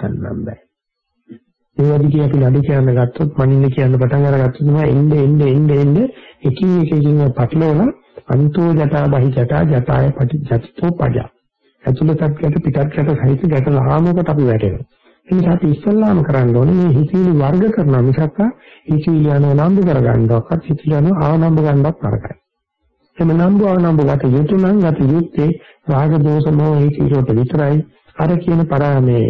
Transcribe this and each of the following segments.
ගන්න බෑ. මේ වගේ අපි නඩු කියන්න ගත්තොත් මනින්න කියන්න පටන් අරගත්තොත් තමයි එන්නේ එන්නේ එන්නේ එන්නේ එකින් එක එකින් පටලවන අන්තෝ ජටා බහි ජටා ජටාය පටි ජතිතෝ පජ. ඇතුළතත් ගැට පිටත් ගැට සහිත ගැට ලාමකට අපි වැටෙනවා. ඒ නිසා අපි ඉස්සල්ලාම කරන්න ඕනේ මේ හිතවිලි වර්ග කරනවා මිසක් හිතවිලි යනවා නම්බු කරගන්නවක්වත් හිතවිලි යනවා ආනම්බ ගන්නවත් නරකයි. එම නම්බු ආනම්බ ගත යුතු නම් ගත යුත්තේ රාග දෝෂ මොහ හිතවිලට විතරයි. අර කියන පරාමේ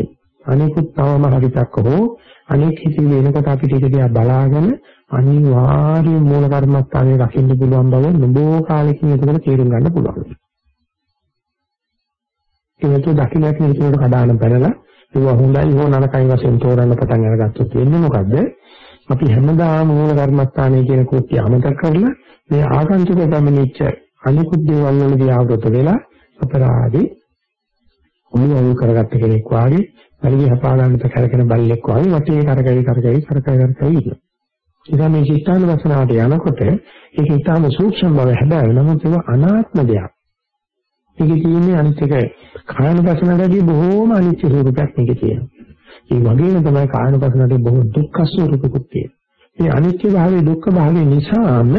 අනිකුත් තවම හරිතක් හෝ අනෙක් හිතවිලි එනකොට අපි ටික දිහා බලාගෙන අනිවාර්යයෙන් මූල කර්මස්ථානයේ රකින්න පුළුවන් බව නොබෝ කාලෙකින් එතකොට තේරුම් ගන්න පුළුවන්. ඒකට දකින්නට ඒකට කඩාන බැලලා ඒක හොඳයි හෝ නරකයි වශයෙන් තෝරන්න පටන් අරගත්තොත් වෙන්නේ මොකද්ද? අපි හැමදාම මූල කර්මස්ථානයේ කියන කෘත්‍ය අමතක කරලා මේ ආගන්තුක ගමනිච්ච අනිකුත් දේවල් වලදී ආවොත් වෙලා අපරාධේ ඔළුව කරගත්ත කෙනෙක් වාගේ පරිදි හපා ගන්නට කරගෙන බල්ලෙක් වගේ වටේ කරකැවි කරකැවි කරකැවි කරකැවි ඉන්නවා. ඉතින් මේ සිතාන වසනාවට යනකොට ඒක ඊටාම සූක්ෂම බව හැබැයි නමුත් ඒක අනාත්ම දෙයක්. ඒකේ තියෙන්නේ අනිත් එක කායන වසනටදී බොහෝම අනිත්‍ය ස්වරූපයක් මේකේ තියෙනවා. ඒ වගේම තමයි කායන වසනටදී බොහෝ දුක්ඛ ස්වරූපකුත් තියෙනවා. මේ අනිත්‍ය භාවයේ දුක්ඛ භාවයේ නිසාම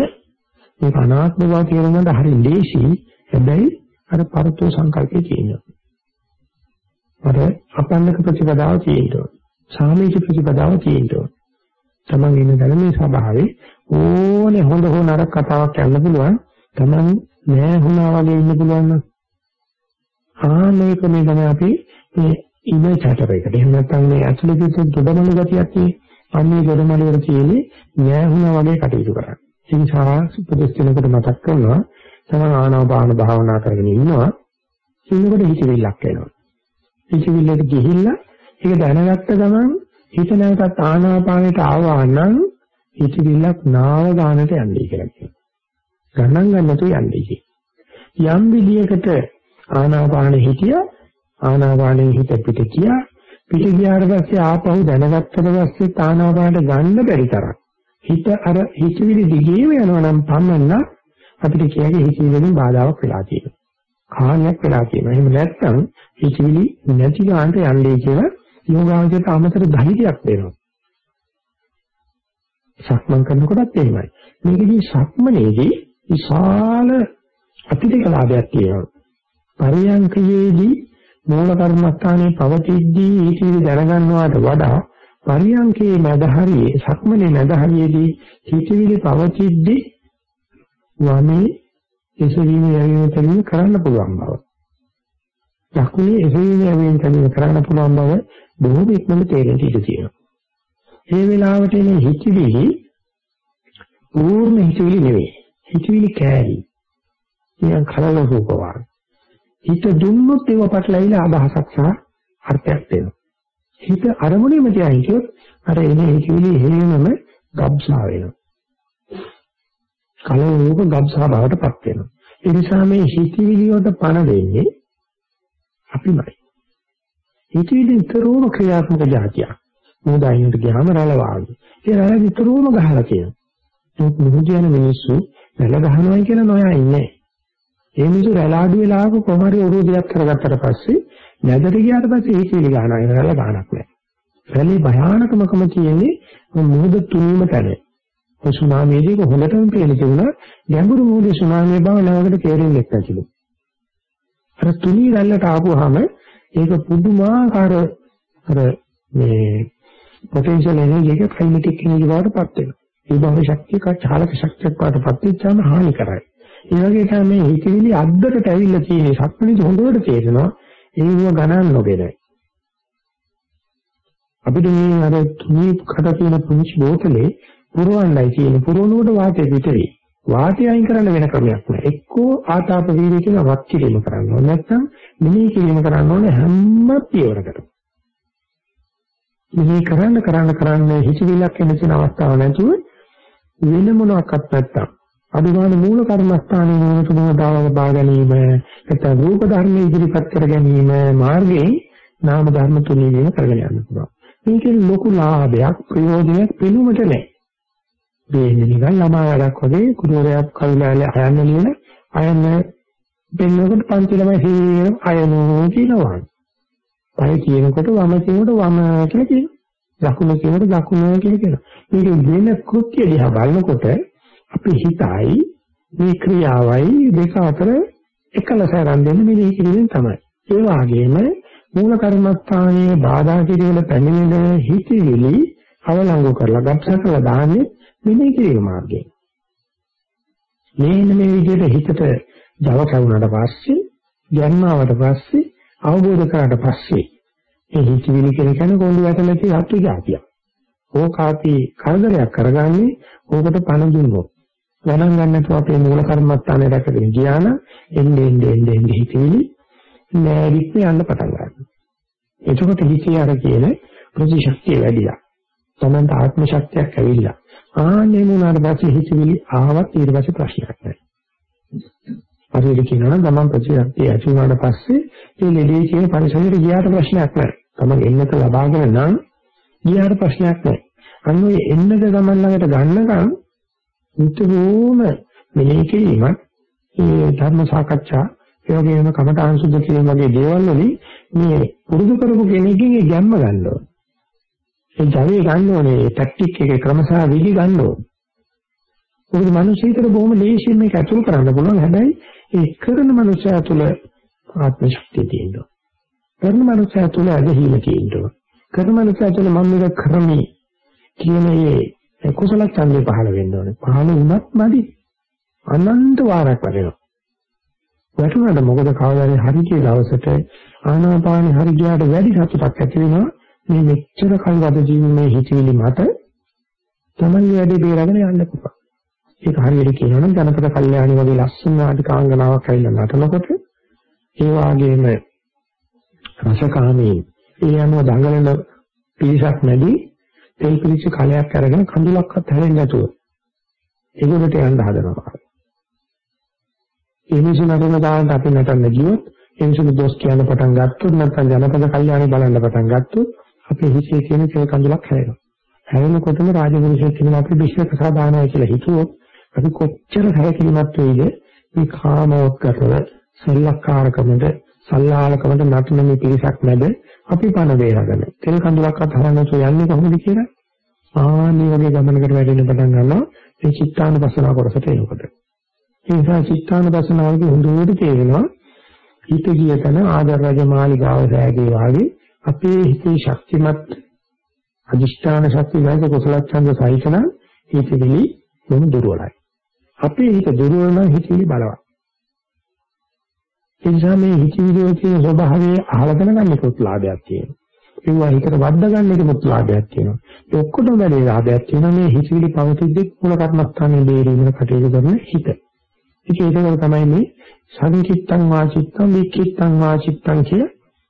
මේක අනාත්ම බව කියනකට හරි ලේසි. හැබැයි අර පරතෝ සංකල්පේ තියෙනවා. අර අපන්නක ප්‍රතිපදාව තියෙනවා. සාමීච ප්‍රතිපදාව තියෙනවා. තමන් ඉන්න දැනුමේ ස්වභාවයේ ඕනේ හොඳ හෝ නරක කතාවක් කියන්න පුළුවන්. තමන් නෑ වුණා වගේ ඉන්න පුළුවන් නම් ආනේක මේ තමයි අපි මේ ඉම චතරයකට. එහෙම නැත්නම් මේ ඇතුළේ තියෙන දොඩමළු ගතියක් තියෙන්නේ. අන්නේ දොඩමළු වල තියෙන්නේ නෑ වුණා වගේ කටයුතු කරන්නේ. ඒ නිසා උපදෙස් දෙනකොට මතක් කරනවා තමන් ආනාපාන භාවනා කරගෙන ඉන්නවා. ඉන්නකොට හිතවිල්ලක් එනවා. හිතවිල්ලට ගිහිල්ලා ඒක දැනගත්ත ගමන් හිත නැවතත් ආනාපානෙට ආවා නම් හිතවිල්ලක් නාව ගන්නට යන්නේ කියලා කියනවා. ගණන් ගන්නතු යන්නේ කිය. යම් විදියකට ආනාපානෙ හිටිය ආනාපානෙන් හිත පිට ගියා පිට ගියාට පස්සේ ආපහු දැනගත්තට පස්සේ ආනාපානට ගන්න බැරි තරම් හිත අර හිතවිලි දිගේම යනවා නම් පමණ අපිට කියන්නේ හිතවිලිෙන් බාධාවක් වෙලා තියෙනවා. කාණයක් වෙලා තියෙනවා. එහෙම නැත්නම් හිතවිලි නැති ගන්නට යන්නේ කියලා යෝගාවචරයට අමතර ධෛර්යයක් දෙනවා. සක්මන් කරනකොටත් එහෙමයි. මේකදී සක්මනේදී විශාල අතිරේක ලාභයක් තියෙනවා. පරියංකයේදී මූල කර්මස්ථානයේ පවතිද්දී ඊටි දැනගන්නවට වඩා පරියංකයේ මැදහරියේ සක්මනේ මැදහරියේදී හිතවිලි පවතිද්දී වමේ එසවීම යැවීම තැනීම කරන්න පුළුවන් බව. දකුණේ එසවීම යැවීම තැනීම කරන්න පුළුවන් බව බොහෝ ඉක්මනට තේරෙන්න ඉඩ තියෙනවා. මේ වෙලාවට එන හිතවිලි පූර්ණ හිතවිලි නෙවෙයි. හිතවිලි කෑලි. නිකන් කලල රූපවා. හිත දුන්නොත් ඒව පටලැවිලා අදහසක් සහ අර්ථයක් දෙනවා. හිත අරමුණේම තියාගෙන කියොත් අර එන හිතවිලි හේනම ගබ්සා වෙනවා. කලල රූප ගබ්සා බවටපත් වෙනවා. ඒ නිසා මේ හිතවිලි වලට පණ දෙන්නේ අපිමයි. හිතවිලි විතරෝම ක්‍රියාත්මක જાතියක්. මොහොතයින්ට ගියාම රැළ වාගේ. ඒ රැළ විතරෝම ගහලා තියෙනවා. ඒත් මුහුදියන මිනිස්සු රැළ ගහනවා කියන නොයා ඉන්නේ. ඒ මිනිස්සු රැළ ආඩු වෙලාවක කොහමරි ඔරුදියක් කරගත්තට පස්සේ නැදට ගියාට පස්සේ හිතවිලි ගහනවා. ඒ රැළ ගහනක් නැහැ. රැළේ භයානකමකම තියෙන්නේ මුහුද තුනීම තැන. ඒ සුනාමියේදී හොඳටම පේන තිබුණා ගැඹුරු මුහුදේ සුනාමිය බව නැවකට තේරෙන්නේ නැතිලු. අර තුනී රැල්ලට ආපුවාම ඒක පුදුමාකාර අර මේ පොටෙන්ෂල් එනර්ජි එක කයිනටික් එනර්ජි බවට පත් වෙනවා. ඒ බව ශක්තිය කාලක ශක්තියක් බවට පත් වෙච්චාම හානි කරයි. ඒ වගේ තමයි හිතවිලි අද්දරට ඇවිල්ලා තියෙන්නේ සක්මණේ හොඳට තේරෙනවා ඒව ගණන් නොබෙරයි. අපිට මේ අර තුනී කට තියෙන පුංචි බෝතලේ පුරවන්නයි තියෙන්නේ පුරවනකොට වාතය පිටේ. වාතය අයින් කරන්න වෙන ක්‍රමයක් නෑ. එක්කෝ ආතාප වීර්ය කියන වත් කිරීම කරන්න ඕනේ. නැත්නම් මෙහි කිරීම කරන්න ඕනේ හැම පියවරකටම. මෙහි කරන්න කරන්න කරන්න හිතවිලක් එන තියෙන අවස්ථාව නැතුව වෙන මොනවාක්වත් නැත්තම් අදුගාන මූල කර්මස්ථානයේ නෝතුනව දාව බා ගැනීම නැත්නම් රූප ධර්ම ඉදිරිපත් කර ගැනීම මාර්ගයෙන් නාම ධර්ම තුනී වීම කරගෙන යන්න පුළුවන්. මේකේ ලොකු ලාභයක් ප්‍රයෝජනයක් පිළුමට නැහැ. දෙන්නේ නිකන් ළමා වැඩක් වගේ කුරුවරයක් කවිලාලේ අයන්න ලියන අයන්න දෙන්නකොට පන්ති ළමයි හීන අයනෝ කියනවා. පය කියනකොට වම කියනකොට වම කියලා කියනවා. දකුණ කියනකොට දකුණ කියලා කියනවා. මේක වෙන කෘත්‍ය දිහා බලනකොට අපි හිතයි මේ ක්‍රියාවයි දෙක අතර එකලස ආරම්භයෙන් මෙලී කිරීමෙන් තමයි. ඒ වගේම මූල කර්මස්ථානයේ බාධා කිරීම පැමිණෙන හිතවිලි අවලංගු කරලා ගබ්ස කරලා දාන්නේ මෙලී කිරීම මාර්ගයෙන්. මේන මේ විදිහට හිතට Java කරුණාට පස්සේ, ඥානාවට පස්සේ, අවබෝධ කරාට පස්සේ මේ හිතවිලි කියන කෙන කොණ්ඩු වැටලති හත්තු જાතියක්. ඕකාපි කරදරයක් කරගන්නේ ඕකට පණ දුන්නොත්. ගණන් ගන්න නැතුව අපේ මූල කර්මස්ථානේ රැකගෙන ගියා නම් එන්නේ එන්නේ එන්නේ හිතවිලි නෑරිත් යන්න පටන් ගන්නවා. එතකොට හිතේ අර කියන ප්‍රතිශක්තිය වැඩිලා. තමන්ට ආත්ම ශක්තියක් ඇවිල්ලා. ආන්නේ මොනාට පස්සේ හිතවිලි ආවත් ඊට පස්සේ ප්‍රශ්නයක් නැහැ. හරියට කියනවා නම් තමන් ප්‍රතිශක්තිය ඇති වුණාට පස්සේ මේ ලෙඩේ කියන පරිසරයට ගියාට ප්‍රශ්නයක් නැහැ. තමන් එන්නත ලබාගෙන නම් ගියාට ප්‍රශ්නයක් නැහැ. අන්න ඔය එන්නද තමන් ළඟට ගන්නකම් නිතරම මෙනෙහි කිරීමත් මේ ධර්ම සාකච්ඡා ඒ වගේම කමඨාන් සුද්ධ කිරීම වගේ දේවල් වලින් මේ පුරුදු කරපු කෙනෙක්ගෙන් ඒ ගැම්ම ගන්න ඕනේ. ඒ ජවයේ ගන්න ඕනේ, ටැක්ටික් එකේ ක්‍රමසා විදි ගන්න ඕනේ. මොකද මිනිස්සුන්ට බොහොම ලේසියෙන් මේක අතුල් කරන්න පුළුවන්. හැබැයි ඒ කරන මිනිසයා තුළ ආත්ම ශක්තිය තියෙනවා. කරන මිනිසයා තුළ අධිහිල තියෙනවා. කරන මිනිසයා තුළ මම මේක කරමි කියන ඒ කුසල ඡන්දේ පහළ වෙන්න ඕනේ. පහළ වුණත් මදි. අනන්ත වාරයක් වැඩෙනවා. වැටුණාට මොකද කවදාද හරි කියලා දවසට ආනාපානෙ හරි ගියාට වැඩි සතුටක් ඇති වෙනවා. මේ මෙච්චර කල් ගත ජීවිතේ හිතවිලි මත තමයි වැඩි බේරගෙන යන්න පුළුවන්. ඒක හරියට කියනවා නම් ජනපද කල්යාණි වගේ ලස්සන නාටිකාංගනාවක් ඇවිල්ලා නටනකොට ඒ වාගේම රසකාමී ඒ යනවා දඟලන පිරිසක් නැදී තෙල් පිරිච්ච කලයක් අරගෙන කඳුලක්වත් හැරෙන්නේ නැතුව ඒකට යන්න හදනවා. ඒ මිනිස්සු නටන දාන්න අපි නටන්න ගියොත් ඒ මිනිස්සු දොස් කියන පටන් ගත්තොත් නැත්නම් ජනපද කල්යාණි බලන්න පටන් ගත්තොත් අපේ හිතේ තියෙන තෙල් කඳුලක් හැරෙනවා. හැරෙනකොටම රාජපුරුෂයෙක් කියනවා අපි විශ්ව ප්‍රසාදානයි කියලා හිතුවොත් අපි කොච්චර හැකිලිමත් වෙයිද? මේ කාමෝත්කරව සල්ලක්කාරකමද සල්ලාලකමද නටන මේ පිරිසක් නැද අපි පණ වේරගෙන තෙල් කඳුලක්වත් හරන්නට යන්නේ කොහොමද කියලා? ආනි වගේ ගමනකට වැඩෙන්න පටන් ගන්නවා මේ චිත්තානුපස්සනාව කොටසට එනකොට. ඒ නිසා චිත්තානුපස්සනාවේදී හොඳට තේරෙනවා හිත ගිය තැන ආදර රජ මාලිගාව සෑගේ වාගේ අපේ හිතේ ශක්තිමත් අදිෂ්ඨාන ශක්තිය නැද කුසල ඡන්ද සහිතන හිතවිලි මොන දුර්වලයි අපේ හිත දුර්වල නම් හිතවිලි බලවත්. ඒ නිසා මේ හිතවිලි කියන ස්වභාවයේ අහලා දැනගන්න කොට ලාභයක් තියෙනවා. ඒවා හිතට වද්ද ගන්න එක මුත් ලාභයක් තියෙනවා. ඒ ඔක්කොටම වැඩි ලාභයක් තියෙනවා මේ හිතවිලි පවතිද්දී කුල කර්මස්ථානයේ බේරීමේ කටයුතු කරන හිත. ඉතින් ඒක තමයි මේ සංකිට්තං වාචිත්තං වික්කිට්තං වාචිත්තං කිය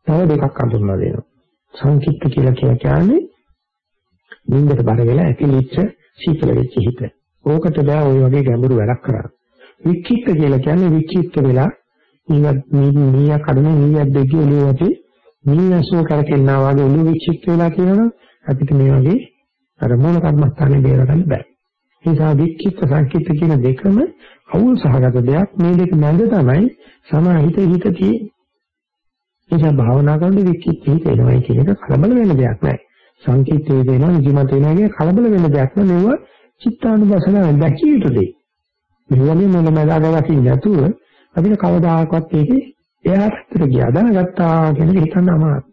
තව දෙකක් අඳුරලා දෙනවා. සංකිට්ත කියලා කියන්නේ නින්දට බර වෙලා ඇකිලිච්ච සීතල වෙච්ච හිත. ඕකට බෑ ওই වගේ ගැඹුරු වැඩක් කරන්න. වික්කිට කියලා කියන්නේ වික්කිට වෙලා නියත් නිය කඩන නියත් දෙකේ ඔළුව ඇති නියසෝ කරකෙන්නා වගේ ඔළුව වික්කිට වෙලා කියනවා අපිට මේ වගේ අර මූල කර්මස්ථානේ බේරගන්න බෑ. ඒ නිසා වික්කිට සංකිට කියන දෙකම අවුල් සහගත දෙයක් මේ දෙක මැද තමයි සමාහිත හිත තියෙන්නේ. නිසා භාවනා කරනකොට වික්කිට හිත එනවා කියන එක කලබල වෙන දෙයක් නෑ. සංකීර්ණ වෙනවා නිදිමත වෙනවා කියන කලබල වෙන දෙයක් නෙවෙයි චිත්තානුපසනාව දැකිය යුතු දෙයි. මෙවැනි මොනමදාග දකින්න නැතුව අපිට කවදාකවත් ඒකේ එහාට ගියා දැනගත්තා කියන එක හිතන්න අමාරුයි.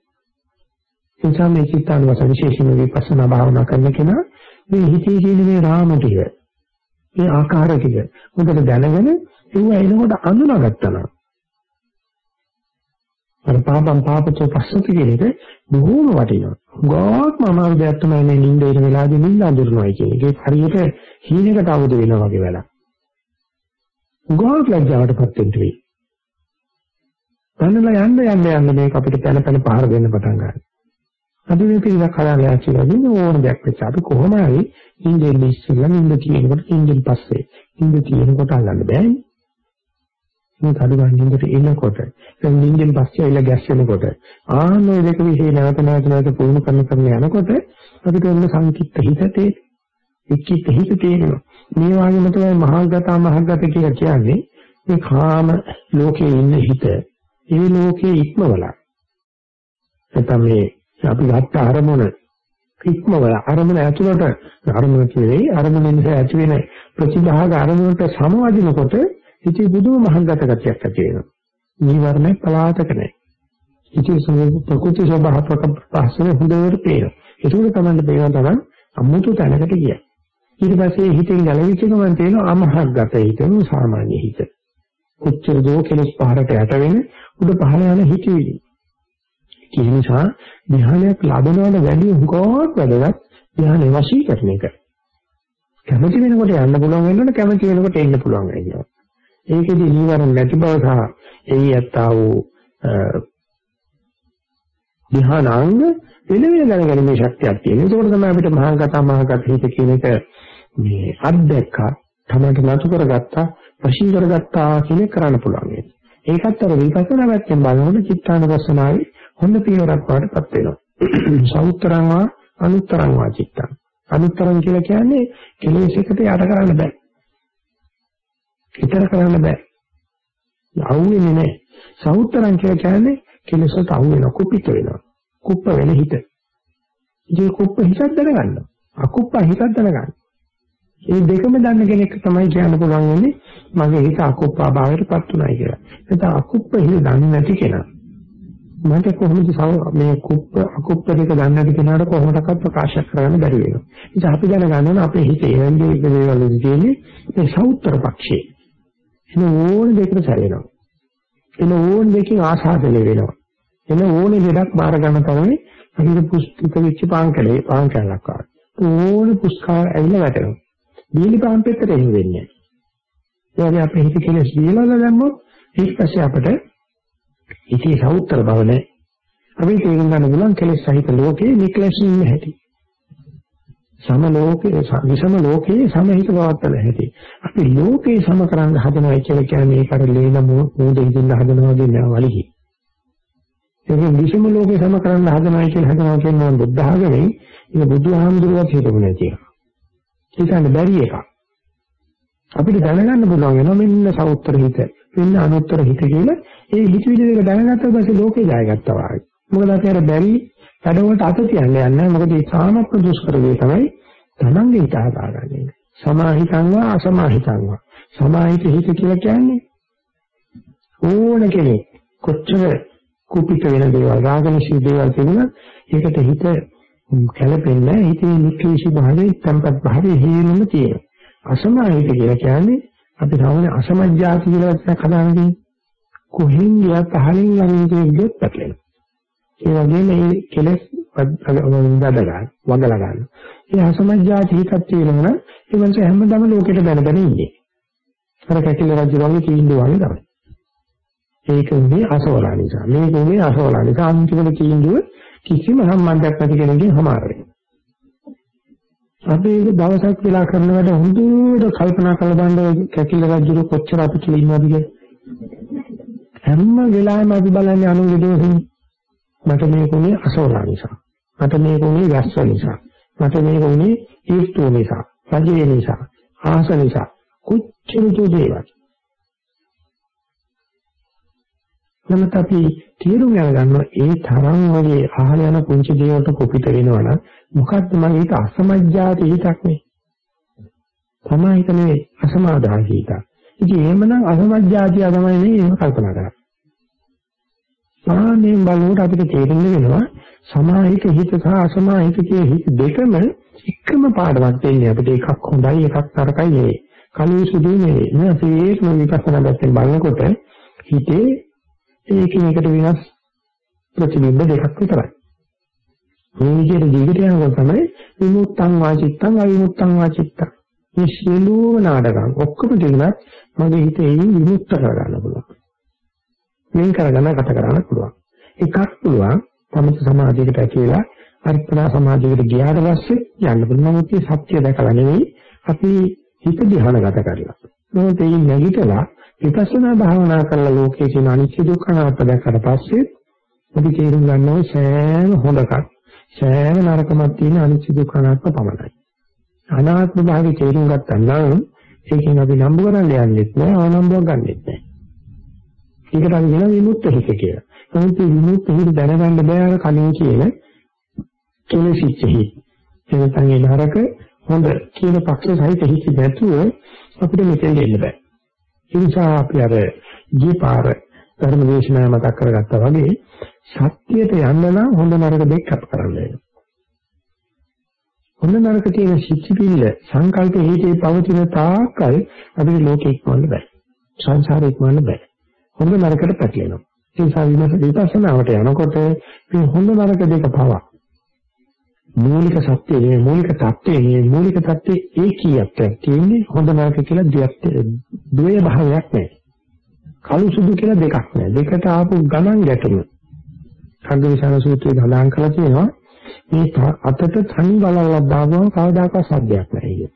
ඒ නිසා මේ චිත්තානුපස විශේෂයෙන්ම විපස්සනා භාවනා කරන කෙනා මේ හිතේ තියෙන මේ රාම ටික මේ ආකාර ටික හොඳට දැනගෙන ඒව එනකොට අඳුනාගත්තා නම් අර පාපම් පාපචෝ පස්සති කියන එක බොහෝම වටිනවා. ගොඩක්ම අමාරු දෙයක් තමයි මේ නිින්ද එන වෙලාවදී නිින්ද අඳුරනවා කියන එක. ඒක හරියට හීනකට අවදි වෙනවා වගේ වැඩක්. ගොඩක් ලැජ්ජාවටපත් වෙන්න වෙයි. තනලා යන්න යන්න යන්න මේක අපිට පැන පැන පහර දෙන්න පටන් ගන්නවා. අපි මේ පිළිවෙල කරලා කියලා දින ඕන දෙයක් වෙච්ච අපි කොහොම හරි නිින්දෙන් ඉස්සෙල්ලා නිින්ද තියෙනකොට නිින්දෙන් පස්සේ නිින්ද තියෙනකොට අල්ලන්න බෑනේ. මේ කඩු ගන්නින්දට එනකොට දැන් නිින්දෙන් පස්සේ ඇවිල්ලා ගැස්සෙනකොට ආන්න ඔය දෙක විශ්ේ නැවත නැවත නැවත පුහුණු කරන කරන යනකොට අපිට ඔන්න සංකිට්ත හිතේ එක්කිට හිත තියෙනවා මේ වගේම තමයි මහල්ගතා මහල්ගත කියලා කියන්නේ මේ කාම ලෝකයේ ඉන්න හිත. ඒ ලෝකයේ ඉක්මවලා. නැත්නම් මේ අපි ගත්ත අරමුණ ඉක්මවල. අරමුණ ඇතුළට අරමුණ කියන්නේ අරමුණ නිසා ඇති වෙන ප්‍රතිභාග අරමුණට සමවදිනකොට ඉති බුදුම මහංගත ගතියක් ඇති වෙනවා. නීවරණ පලාතක නැහැ. ඉති ප්‍රකෘති ස්වභාව ප්‍රකාශන හොඳට පේනවා. ඒක තමයි පේනවා තමයි අමුතු තැනකට ගියා. ඊට පස්සේ හිතෙන් ගැලවිච්ච ගමන් තේනවා අමහග්ගත හිතෙන සාමාන්‍ය හිත. කොච්චර දෝ කෙලස් පහරට යට වෙන උඩ පහළ යන හිතවිලි. ඒ නිසා ධ්‍යානයක් ලැබනවට වැඩි හුඟක් වැඩක් ධ්‍යානෙ වශීකරණය කර. කැමති වෙනකොට යන්න පුළුවන් වෙනකොට කැමති වෙනකොට එන්න පුළුවන් වෙනවා. ඒකෙදි නීවරණ නැති බව සහ එයි යත්තා වූ ධ්‍යානාංග වෙන වෙන දැනගැනීමේ ශක්තියක් තියෙනවා. ඒකෝට තමයි අපිට මහාගත මහාගත හිත කියන එක මේ අත්දැක්කා තමයි නතු කරගත්තා වශී කරගත්තා කියන කරන්න පුළුවන්. ඒකත් අර විපස්සනා පැත්තෙන් බලනකොට චිත්තානුපස්සනාවේ හොඳ පියවරක් වඩපත් වෙනවා. සෞත්තරං වා අනුත්තරං වා චිත්තං. අනුත්තරං කියලා කියන්නේ කෙලෙස් එකට යට කරන්න බෑ. හිතර කරන්න බෑ. අවුෙන්නේ නැහැ. සෞත්තරං කියලා කියන්නේ කෙලෙසට අවු වෙනවා, කුපිත වෙනවා. කුප්ප වෙන හිත. ඉතින් කුප්ප හිතක් දැනගන්න. අකුප්ප හිතක් දැනගන්න. මේ දෙකම දන්න කෙනෙක් තමයි කියන්න පුළුවන් වෙන්නේ මගේ හිත අකුප්පා භාවයටපත් උනායි කියලා. නැත්නම් අකුප්ප හිත දන්නේ නැති කෙනා. මට කොහොමද මේ කුප්ප අකුප්ප දෙක දන්නේ නැති කෙනාට කොහොමදක්වත් ප්‍රකාශ කරන්න බැරි වෙනවා. ඉතින් අපි දැනගන්න ඕන අපේ හිතේ එන්නේ එක දේවල් තියෙන්නේ මේ සෞත්‍ර පක්ෂේ. එන ඕන දෙයකට සැරෙනවා. එන ඕන දෙකකින් ආසාදනය වෙනවා. එන ඕනේ ලෙඩක් බාර ගන්න තමයි අපිට පුස්තික වෙච්ච පාංකලේ පාංකලක් ආවා. ඕනේ පුස්කාර ඇවිල්ලා වැටෙනවා. දීලි පාන් පෙත්තට එහි වෙන්නේ. ඒ වගේ අපේ හිත කෙලස් දීලා දැම්මොත් ඊට පස්සේ අපිට ඉතී සෞත්‍ර බව නැහැ. අපි තේරුම් ගන්න පුළුවන් කෙලස් සහිත ලෝකේ නික්ලේශින් ඉන්න හැටි. සම ලෝකේ විසම ලෝකේ සමහිත පවත්තන හැටි. අපි ලෝකේ සම කරන්න හදනවා කියලා කියන්නේ ඒකට ලේන මොහොත ඉඳින්න හදනවා වගේ නෑ වලිහි. ඒකෙන් විසම ලෝකේ සම කරන්න හදනවා කියලා හදනවා කියන්නේ බුද්ධ ආගමේ ඒක බුදුහාමුදුරුවෝ හිතපු නැති එක. ඒකන්න බැරි එකක්. අපිට දැනගන්න පුළුවන් වෙනවා මෙන්න සෞත්‍ර හිත, මෙන්න අනුත්තර හිත කියලා ඒ හිතවිලි දෙක දැනගත්තා පස්සේ ලෝකේ ජයගත්තා වගේ. මොකද අපි අර බැරි වැඩවලට අත තියන්නේ නැහැ. මොකද ඒ සාමත්ම දුෂ්කර වේ තමයි තමන්ගේ හිත හදාගන්නේ. සමාහිතං වා අසමාහිතං වා. සමාහිත හිත කියලා කියන්නේ ඕන කෙනෙක් කොච්චර කුපිත වෙන දේවල් රාගනිෂී දේවල් තිබුණත් ඒකට හිත කැළපෙන්නේ හිතේ නික්ලේශී භාවයේ tempat භාවයේ හේනම තියෙනවා. අසමාහිත කියලා කියන්නේ අපි සාමාන්‍ය අසමජ්ජාති කියලා වචනයක් හදාගන්නේ. කොහෙන් ගියත් අහලින් යන්නේ විදිහට පැටලෙනවා. ඒ වගේම මේ කෙලස් වදගා වගලා ගන්න. ඒ අසමජ්ජාති හිතක් තියෙනවනම් ඒ මනස හැමදාම ලෝකෙට බැන බැන ඉන්නේ. අර කැකිල රජු වගේ තීන්දුව වගේ තමයි. ඒක උනේ අසවලා නිසා. මේක උනේ අසවලා නිසා අන්තිමට තීන්දුව කිසිම සම්බන්ධයක් නැති කෙනෙක්ගෙන් හමාර වෙනවා. අපි ඒක දවසක් වෙලා කරන වැඩ හොඳට කල්පනා කරලා බලන්න කැකිල රජු කොච්චර අපිට ඉන්නවද කියලා. හැම වෙලාවෙම අපි බලන්නේ අනුන්ගේ දෝෂෙන්. මට මේක උනේ අසෝලා නිසා. මට මේක උනේ වැස්ස නිසා. මට මේක උනේ ඊර්ෂ්‍යාව නිසා. රජේ නිසා. ආස නිසා. කොච්චර දේවල්. නමුත් අපි තීරුම් ගන්නවා ඒ තරම් වගේ අහල යන පුංචි දේවල්ට කුපිත වෙනවනම් මොකද්ද මම ඒක අසමජ්ජාති හිතක් නේ. තමයි හිතනේ අසමාදාන හිතක්. ඉතින් එහෙමනම් අසමජ්ජාතිය තමයි මේ එහෙම කල්පනා කරන්නේ. සාමයෙන් බලනකොට අපිට තේරෙන්න වෙනවා සමාහිත හිත සහ අසමාහිතකයේ හිත දෙකම එකම පාඩමක් දෙන්නේ අපිට එකක් හොඳයි එකක් නරකයි නෙවෙයි. කලින් සුදු නෙවෙයි. මේ තේරෙන විපස්සනා පැත්තෙන් බලනකොට හිතේ ඒකින් එකට වෙනස් ප්‍රතිබිම්බ දෙකක් විතරයි. මේ විදිහට ජීවිතය යනකොට තමයි විමුක්තං වාචිත්තං අවිමුක්තං වාචිත්තං. මේ සියලුම නාඩගම් ඔක්කොම දෙන්නත් මගේ හිතේ විමුක්ත කරගන්න පුළුවන්. මේ කරගන්න ගත කරන්න පුළුවන්. එකක් පුළුවන් තමත සමාධියකට ඇකිලා අර්පණා සමාධියකට ගියාට පස්සේ යන්න පුළුවන්. නමුත් මේ සත්‍ය දැකලා නෙවෙයි අපි හිත ධ්‍යානගත කරලා. මොකද මේ නැගිටලා විපස්සනා භාවනා කරලා ලෝකයේ තියෙන අනිත්‍ය දුක්ඛ අනාත්ම දැක්කට පස්සේ අපි තේරුම් ගන්නවා සෑම හොඳකක් සෑම නරකමක් තියෙන අනිත්‍ය දුක්ඛ අනාත්ම පමණයි. අනාත්ම භාවයේ තේරුම් ගත්තා නම් ඒකෙන් අපි නම්බු කරන්න යන්නෙත් නෑ ආනම්බුවක් ගන්නෙත් නෑ. ඒකට අපි කියන විමුක්ත හිත කියලා. නමුත් විමුක්ත හිත දැනගන්න බෑ අර කලින් කියන කෙලෙසිච්චෙහි. එනතන් ඒ නරක හොඳ කියන පක්ෂ සහිත හිත නැතුව අපිට මෙතෙන් දෙන්න බෑ. ඒ නිසා අපි අර දීපාර ධර්ම දේශනාව මතක් කරගත්තා වගේ සත්‍යයට යන්න නම් හොඳ නරක දෙක අප කරන්න වෙනවා. හොඳ නරක තියෙන සිත්පිල්ල සංකල්ප හේතේ පවතින තාක්කල් අපිට ලෝකෙ ඉක්මවන්න බෑ. සංසාරෙ ඉක්මවන්න බෑ. හොඳ නරකට පැටලෙනවා. ඒ නිසා විමස විපස්සනාවට යනකොට මේ හොඳ නරක දෙක පවා මූලික සත්‍යයේ මූලික தත්ත්වයේ මූලික தත්ත්වයේ ඒකීයත්වයක් තියෙන්නේ හොඳ නරක කියලා ද්වය භාවයක් නැහැ. කළු සුදු කියලා දෙකක් නැහැ. දෙකට ආපු ගණන් ගැටුම. සංගවිසාන සූත්‍රයේ සඳහන් කරලා තියෙනවා මේ අතට තනි බලවලක් දාගම කවදාකවත් සද්දයක් නැහැ කියන.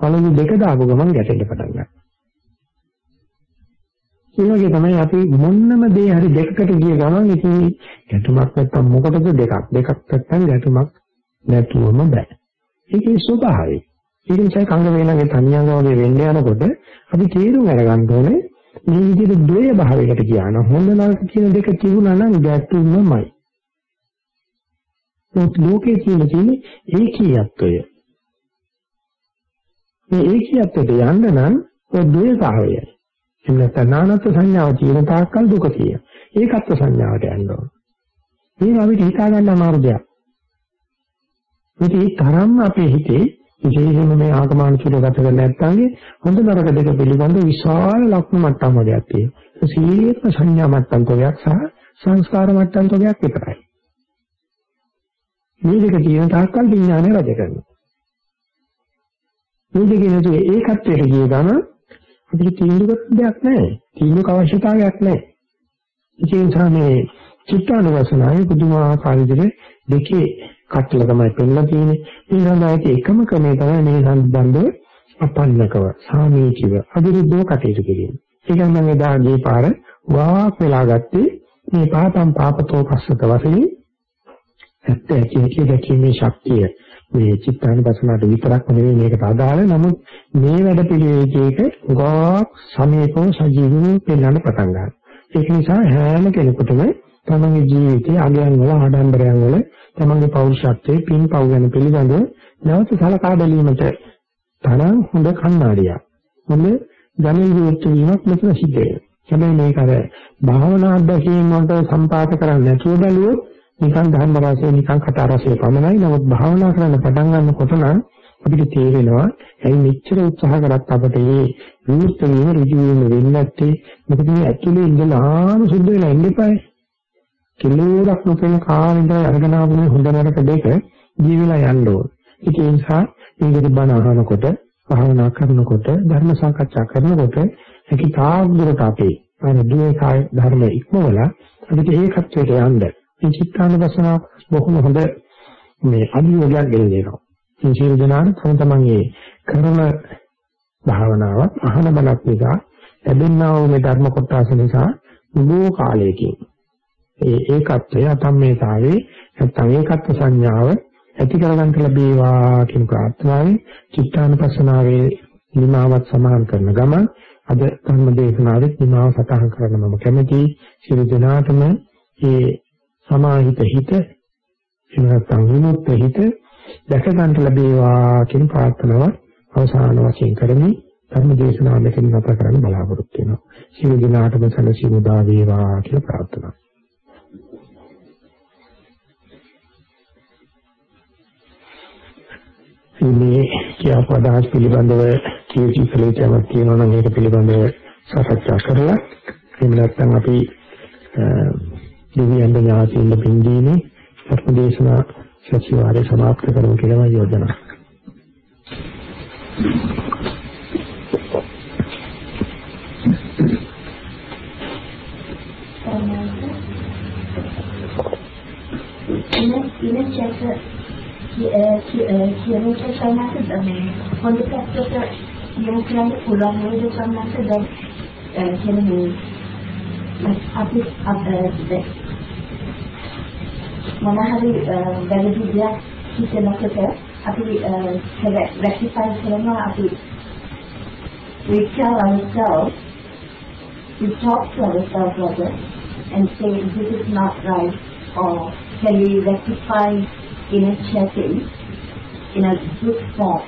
පළමු දෙක දාපු ගමන් ගැටෙන්න පටන් ගන්නවා. ඒ වගේ තමයි අපි මොන්නම දේ හරි දෙකකට ගිය ගමන් ඉතින් ගැටුමක් නැත්තම් මොකටද දෙකක් දෙකක් නැත්තම් ගැටුමක් නැතුවම බෑ. ඒකේ ස්වභාවය. ඒක නිසා කංග වේලගේ තනියම වගේ වෙන්න යනකොට අපි තීරුම් අරගන්න ඕනේ මේ විදිහට ද්වය භාවයකට කියන හොඳ නරක කියන දෙක තිබුණා නම් ගැටුමමයි. ඒත් ලෝකයේ කියන තියෙන්නේ ඒකීයත්වය. මේ ඒකීයත්වයට යන්න නම් ඔය ද්වය භාවය. එන්න තනානත් සංඥාව තියෙන තාක්කල් දුක තියෙන. ඒකත්ව සංඥාවට යන්න ඕන. මේක අපිට හිතා ගන්න අමාරු දෙයක්. මේක තරම්ම අපේ හිතේ විශේෂයෙන්ම මේ ආගමනුසුර ගත කරන්නේ නැත්නම් හොඳ නරක දෙක පිළිබඳ විශාල ලක්ෂණ මට්ටම් වර්ගයක් තියෙනවා. සීලේත්ම සංඥා මට්ටම් තෝගයක් සහ සංස්කාර මට්ටම් තෝගයක් විතරයි. මේ දෙක තියෙන තාක්කල් විඥානය රජ කරනවා. මේ දෙකේ නේද ඒකත්වයට ගිය ගමන් අපිට තීන්දුවක දෙයක් නැහැ. තීන්දුවක අවශ්‍යතාවයක් නැහැ. ඒ නිසා මේ චිත්තානුවසනාවේ පුදුමාකාර විදිහට දෙකේ කටල තමයි පෙන්නලා තියෙන්නේ. ඒ සඳහා එකම ක්‍රමය තමයි මේ සම්බන්ධව අපන්නකව සාමීචිව අවිරුද්ධව කටයුතු කිරීම. ඒක නම් එදා ගිය පාර වාක් වෙලා ගත්තේ මේ පාපම් පාපතෝ පස්සත වශයෙන් ඇත්ත ඇති ඇති දැකීමේ ශක්තිය මේ චිත්තානුපස්සනාවට විතරක් නෙවෙයි මේකට අදාළ නමුත් මේ වැඩ පිළිවෙලේක ගොඩක් සමීපව සජීවව පෙන්වන්න පටන් ගන්නවා. ඒක නිසා හැම කෙනෙකුටම තමන්ගේ ජීවිතයේ අගයන් වල ආඩම්බරයන් වල තමන්ගේ පෞරුෂත්වයේ පින් පව් වෙන පිළිබඳව නැවත සලකා බැලීමට තරම් හොඳ කණ්ණාඩියක්. හොඳ ගණන් විවෘත වීමක් මෙතන සිද්ධ වෙනවා. හැබැයි මේක අර භාවනා අධ්‍යක්ෂයෙන් වලට සම්පාත කරන්නේ නැතුව බැලුවොත් නිකන් ධර්ම රසය නිකන් කතා රසය පමණයි. නමුත් භාවනා කරන්න පටන් ගන්නකොට නම් අපිට තේරෙනවා ඇයි මෙච්චර උත්සාහ කරත් අපිට මේ විවෘත වීම ඍජු වීම වෙන්නේ නැත්තේ මොකද මේ ඇතුලේ ඉඳලාම සුද්ධ වෙලා ඉන්න එපායි. කෙලෝරක් නොකෙන කාලේ ඉඳලා අරගෙන ආපු මේ හොඳ නරක දෙක ජීවිලා යන්න ඕන. ඒ නිසා මේකද බණ අහනකොට භාවනා කරනකොට ධර්ම සාකච්ඡා කරනකොට ඒකී තාග්ගුරට අපේ අර දුේකාය ධර්ම ඉක්මවලා අපිට ඒකත්වයට යන්න. මේ චිත්තානුපස්සනාව බොහොම හොඳ මේ අභියෝගයක් ගෙන දෙනවා. මේ සියලු දෙනාට තම තමන්ගේ කරන භාවනාවක් අහන බලක් නිසා ලැබෙනා වූ මේ ධර්ම කොටස නිසා බොහෝ කාලයකින් ඒ ඒකත්වය අතම්මේතාවේ නැත්නම් ඒකත්ව සංඥාව ඇති කරගන්න ලැබේවා කියන ප්‍රාර්ථනාවෙන් චිත්තානුපස්සනාවේ නිමාවත් සමාන කරන ගමන් අද ධර්ම දේශනාවේ නිමාව සටහන් කරන්න මම කැමැතියි සියලු දෙනාටම මේ සමාහිත හිත එනත්තම් විමුක්ත හිත දැක ගන්න ලැබේවා කියන ප්‍රාර්ථනාව අවසාන වශයෙන් කරමි ධර්ම දේශනාව මෙතන නැවත කරන්න බලාපොරොත්තු වෙනවා. සියලු දිනාටම සැලසීම දා වේවා කියලා ප්‍රාර්ථනා මේ කියපු අදහස් පිළිබඳව කීටි කලේජාවක් තියෙනවා නම් ඒක පිළිබඳව සාකච්ඡා කරලා එහෙම නැත්නම් අපි දිව්‍යන්ද ඥාතිින් පින්දීනේ සත්‍යදේශනා සතිವಾರේ සමාප්ත කරමු කියලා යෝජනා. in a in a chapter කියනක සම්මත මේ හොඳ පැත්තට යොමු කරන්න පුළුවන් නේද සම්මත දැන් කියන්නේ අපි අපේ memahari uh, value dia kita nak kita api uh, rectify selama api we tell ourselves. We talk to ourselves rather and say this is not right or can we rectify inner chair thing in a good form.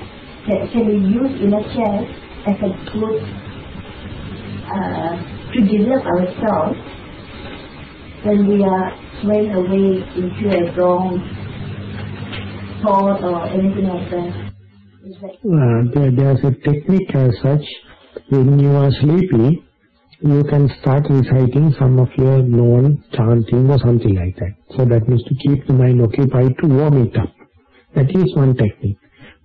Can, can we use inner chair as a good uh, to develop ourselves? When we are swayed away into a wrong thought or anything like that? That Uh, there, there's a technique as such. When you are sleepy, you can start reciting some of your known chanting or something like that. So that means to keep the mind occupied to warm it up. That is one technique.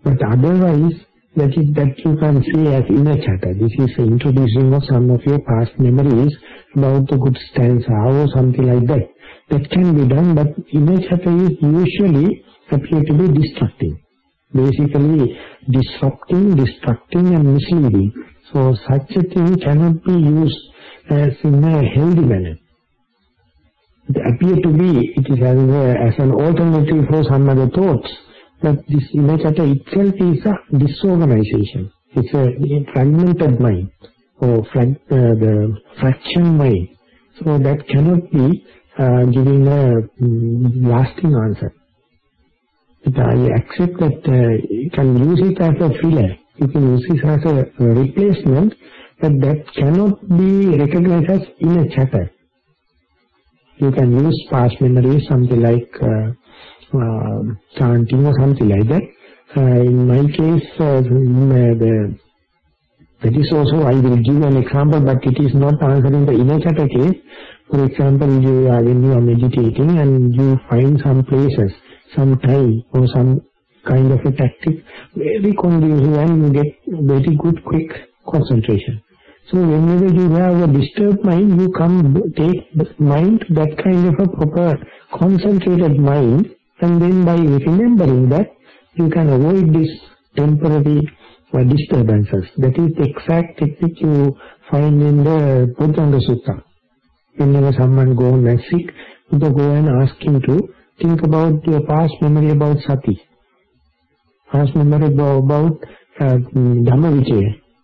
But otherwise, that is that you can see as inner chatter. This is introducing of some of your past memories about the good stanza or something like that. That can be done, but inner chatter is usually appear to be destructive basically disrupting, destructing and misleading. So such a thing cannot be used as in a healthy manner. It appear to be, it is as, a, as an alternative for some other thoughts, but this image itself is a disorganization. It's a fragmented mind or frag, uh, the fraction mind. So that cannot be uh, giving a mm, lasting answer. But I accept that uh, you can use it as a filler. You can use it as a replacement, but that cannot be recognized as inner chatter. You can use past memories, something like uh, chanting or something like that. Uh, in my case, uh, the, that is also, I will give an example, but it is not answering the inner chatter case. For example, you are, when you are meditating and you find some places some time or some kind of a tactic very conducive and you get very good quick concentration. So whenever you have a disturbed mind, you come take mind that kind of a proper concentrated mind and then by remembering that you can avoid this temporary uh, disturbances. That is the exact technique you find in the Buddhanga Sutta. Whenever someone goes and sick, Buddha go and ask him to think about your past memory about sati, past memory about, about uh,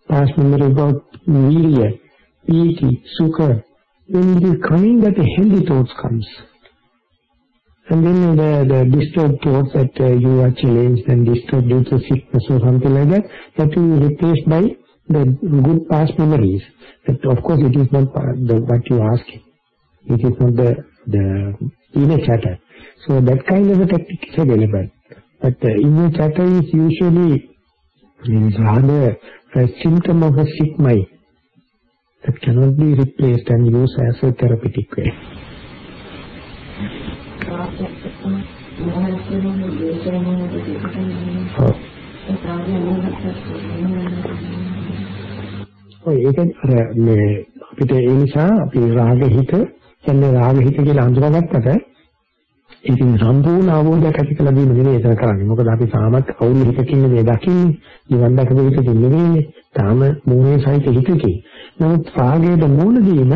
past memory about virya, piti, sukha. When is coming that healthy thoughts comes. And then the, disturbed thoughts that uh, you are challenged and disturbed due to sickness or something like that, be replaced by the good past memories. But of course it is not the, what you asking. It is not the, the inner chatter. So that kind of a technique is available. But uh, inner chatter is usually rather a symptom of a sick mind that cannot be replaced and used as a therapeutic way. ඔය ඒක අර මේ අපිට ඒ නිසා අපි රාග හිත කියන්නේ රාග හිත කියලා අඳුරගත්තට ඉතින් සම්පූර්ණ අවබෝධයක් ඇති කළ දීම නෙවෙයි ඒක කරන්නේ. මොකද අපි සාමත් අවුල් හිතකින් මේ දකින්නේ. නිවන් දැකපු හිතකින් නෙවෙයිනේ. තාම මූණේ සහිත හිතකින්. නමුත් රාගයේ මූණ දීම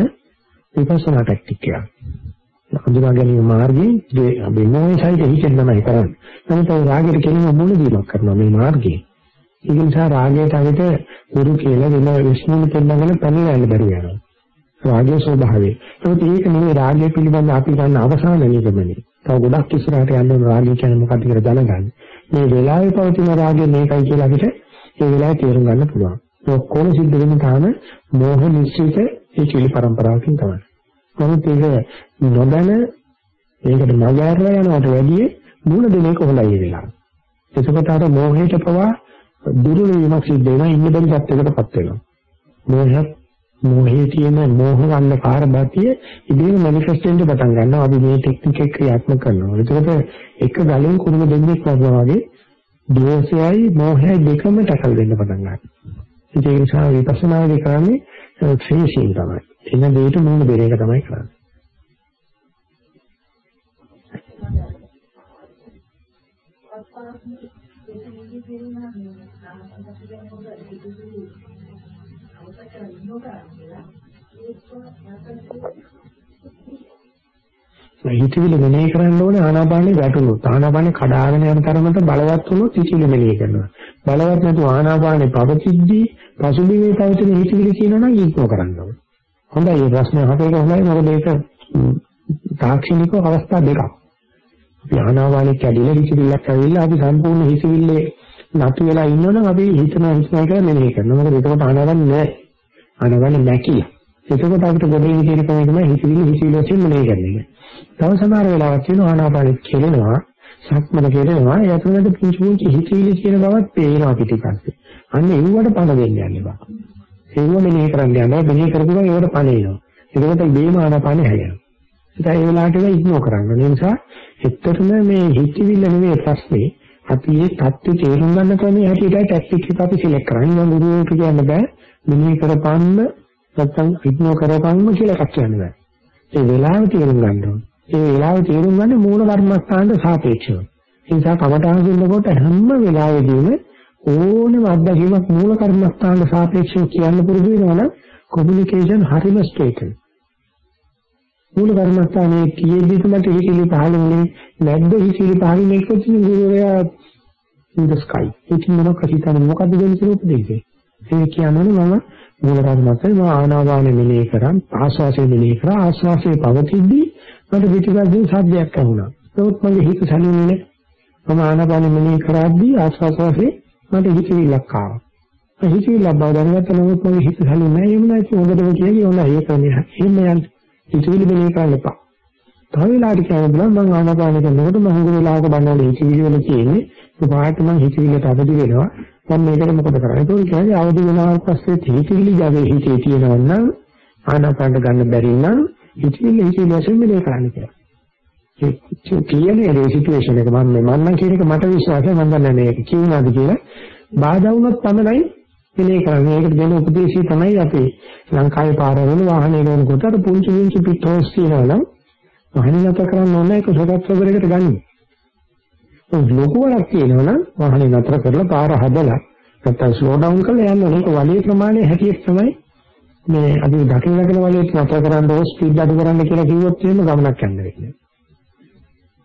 විපස්සනා ටැක්ටික් එකක්. අඳුනා ගැනීම මාර්ගයේ අපි මූණේ සහිත හිතෙන් තමයි කරන්නේ. නමුත් ඒ රාගයට කෙනෙක් මූණ දීමක් කරනවා මේ මාර්ගයේ. ඒක නිසා රාගයට අපිට ගුරු කියලා වෙන විශ්නුන් පෙන්නගෙන පැනලා යන්න බැරි වෙනවා. රාගයේ ස්වභාවය. ඒත් ඒක නෙවෙයි රාගය පිළිබඳ අපි ගන්න අවසාන නිගමනය. තව ගොඩක් ඉස්සරහට යන්න ඕන රාගය කියන්නේ මොකක්ද කියලා දැනගන්න. මේ වෙලාවේ පවතින රාගය මේකයි කියලා අපිට ඒ වෙලාවේ තේරුම් ගන්න පුළුවන්. ඒ ඔක්කොම සිද්ධ වෙන්නේ තාම මෝහ නිශ්චිත ඒ කිලි પરම්පරාවකින් තමයි. නමුත් ඒක නොදැන ඒකට මගහැරලා යනවට වැඩිය මූල දෙන එක හොඳයි ඒ වෙලාව. එතකොට අර මෝහයට පවා දුර්වල වීමක් සිද්ධ වෙනවා ඉන්න බැරි තත්යකටපත් වෙනවා. මෝහයක් මොහේ තියෙන මෝහවන්න කාර බතිය ඉබේම මැනිෆෙස්ට් වෙන්න පටන් ගන්නවා. අපි මේ ටෙක්නික් එක ක්‍රියාත්මක කරනවා. ඒකකට එක ගලෙන් කුරුම දෙන්නෙක් වගේ වගේ දෝෂයයි මෝහයයි දෙකම ටැකල් වෙන්න පටන් ගන්නවා. ඒ නිසා විපස්සනාදී කරන්නේ ෆේසින් තමයි. එන දෙයට මොන දෙන එක තමයි කරන්නේ. හිතවිලි මෙනෙහි කරන්න ඕනේ ආනාපානෙ වැටුණොත්. ආනාපානෙ කඩාගෙන යන තරමට බලවත් වුණොත් හිතවිලි මෙනෙහි කරනවා. බලවත් නැතුව ආනාපානෙ පවතිද්දී පසුබිමේ පවතින හිතවිලි කියනවා නම් ඉක්ම කරන්න ඕනේ. හොඳයි මේ ප්‍රශ්නේ අහපේක හොඳයි මොකද ඒක තාක්ෂණික අවස්ථා දෙකක්. අපි ආනාපානෙ කැඩිලා හිතවිල්ලක් ඇවිල්ලා අපි සම්පූර්ණ හිතවිල්ලේ නතු වෙලා ඉන්නවනම් අපි හිතන හිතන එක නෙමෙයි කරනවා. මොකද ඒකට ආනාපාන නැහැ. ආනාපාන නැකිය. එතකොට අපිට ගොඩේ කියන කම තමයි හිතවිලි හිතවිලි වශයෙන් මෙලේ කරන්නේ. තව සමහර වෙලාවක් තියෙනවා ආනාපානෙ කෙරෙනවා, සක්මන කෙරෙනවා. ඒ අතරමැද පුංචි පුංචි හිතවිලි කියන බවත් පේනවා පිටිපස්සේ. අන්න ඒවට පණ දෙන්න යන්න බා. ඒව මෙනෙහි කරන්න යනවා. මෙනෙහි කරපුවම ඒවට පණ එනවා. ඒකට බේම ආනාපානෙ හැදෙනවා. ඉතින් ඒ වෙලාවට ඒක ඉග්නෝර් කරන්න. ඒ නිසා ඇත්තටම මේ හිතවිල්ල නෙවෙයි ප්‍රශ්නේ. අපි මේ தත්ත්වය තේරුම් ගන්න ක්‍රමයේ හැටියට ටැක්ටික් එක අපි සිලෙක්ට් කරන්නේ. මම ගුරුවරට කියන්න බෑ. මෙනෙහි කරපන්න නැත්නම් ඉග්නෝර් කරපන්න කියලා එකක් කියන්න බෑ. ඒ වෙලාව තේරුම් ගන්න ඕනේ. ඒ වෙලාව තේරුම් ගන්න මූල කර්මස්ථානට සාපේක්ෂව. ඒ නිසා කමඨාන් දෙන්නකොට හැම වෙලාවෙදීම ඕනම අත්දැකීමක් මූල කර්මස්ථානට සාපේක්ෂව කියන්න පුරුදු වෙනවනම් කොමියුනිකේෂන් හරිම ස්ට්‍රේට්. මූල කර්මස්ථානයේ කියෙදි තුමට හිතිලි පහළුනේ නැද්ද හිතිලි පහළුනේ කොච්චර ගුරුවරයා in the sky. ඒක මොනවද හිතන්නේ මොකද්ද දෙන්නේ උපදේශේ ඒ කියන්නේ මම මූල කර්මස්ථානේ මම ආනාපානෙ මෙලේ කරන් ආස්වාසය මෙලේ කරා ආස්වාසයේ පවතිද්දී මට පිටිපස්සෙන් සද්දයක් ඇහුණා. ඒත් මගේ හිත සැලෙන්නේ මම ආනාපානෙ මෙලේ කරද්දී ආස්වාසයේ මට හිතවිල්ලක් ආවා හිතවිල්ල බව දැනගත්ත නමුත් මගේ හිත සැලෙන්නේ නැහැ ඒ වුණා ඒක හොඳටම කියන්නේ ඕන ඒක නේ එහෙම යන්නේ හිතවිලි මෙලේ කරන්න එපා. තව වෙලාවකට කියන්න බලන්න මම ආනාපාන කරනකොට මම හුඟ වෙලාවක බලන්නේ හිතවිලි වල තියෙන්නේ සුභාට මම හිතවිල්ලට අවදි වෙනවා. මම මේකට මොකද කරන්නේ? ඒක කියන්නේ අවදි වුණාට පස්සේ හිතවිලි ජාවේ හිතේ තියෙනවා නම් ආනාපානට ගන්න බැරි නම් හිතවිලි හිතවිලි වශයෙන් මෙලේ කරන්න කියලා. ඒ කියන්නේ ඒ සිටුේෂන් එක මම මම නම් කියන එක මට විශ්වාසයි මම දන්නේ මේක කියනවාද කියලා බාධා වුණොත් තමයි මෙලේ කරන්නේ. ඒකට දෙන උපදේශය තමයි අපි ලංකාවේ පාරවල වාහනේ යනකොට අර පුංචි පුංචි පිටෝස් තියනවා නම් වාහනේ නතර කරන්න ඕන එක සොරත් සොබරයකට ගන්න. ඒ ලොකු වලක් තියෙනවා නම් වාහනේ නතර කරලා පාර හදලා නැත්තම් ස්ලෝ ඩවුන් කරලා යන්න ඕනේ. ඒක වලිය ප්‍රමාණය හැටියට තමයි මේ අපි දකින්න දකින වලිය නතර කරන්න ඕන ස්පීඩ් අඩු කරන්න කියලා කිව්වොත් එහෙම ගමනක් යන්න වෙන්නේ.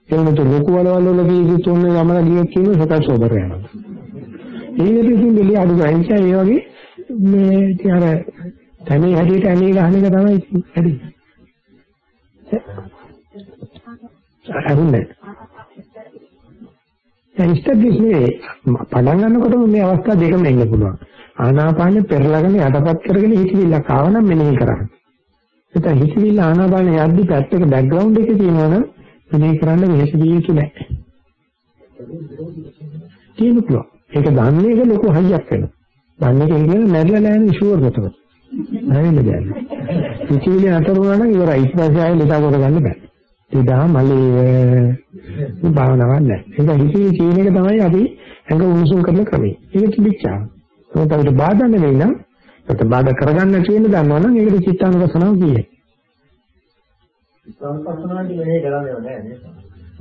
එන්නත ලොකු වලවල වල කීකි තුන්නේ ගමන ගියොත් කියන සොරත් සොබර යනවා. ඒකට ඉතින් දෙලිය අඩු ගන්න නිසා ඒ වගේ මේ ඉතින් අර තනේ හැටියට ඇනේ ගහන එක තමයි වැඩි. අහුන්නේ. දැන් ඉස්තග්ගිස් නේ පටන් ගන්නකොටම මේ අවස්ථා දෙකම එන්න පුළුවන්. ආනාපානෙ පෙරලාගෙන යටපත් කරගෙන හිතවිල්ලක් ආව නම් මෙනෙහි කරන්න. ඒත් හිතවිල්ල ආනාපානෙ යද්දි පැත්තක බෑග්ග්‍රවුන්ඩ් එකේ තියෙනවනම් මෙනෙහි කරන්න වෙහෙස දෙයක් නෑ. තියෙන්න පුළුවන්. ඒක දන්නේ එක ලොකු හයියක් වෙනවා. දන්නේ කියන්නේ නැරිලා නැහැ ෂුවර් ගතව. නැරිලා බෑ. පිටිවිලි අතර වුණා නම් ඉවරයි. ඊට පස්සේ ආයෙ ලෙඩ කොට ගන්න බෑ. ඒදා මලේ භාවනාවක් නැහැ. ඒක හිතේ කියන එක තමයි අපි ඇඟ උණුසුම් කරන ක්‍රමය. ඒක තිබිච්චා. මොකද අපිට බාධා නෙවෙයි නම් ඒකට බාධා කරගන්න කියන දන්නවනම් ඒකට චිත්තානුපසනාව කියයි. සංස්කෘතනාදී මෙහෙ කරන්නේ නැහැ නේද?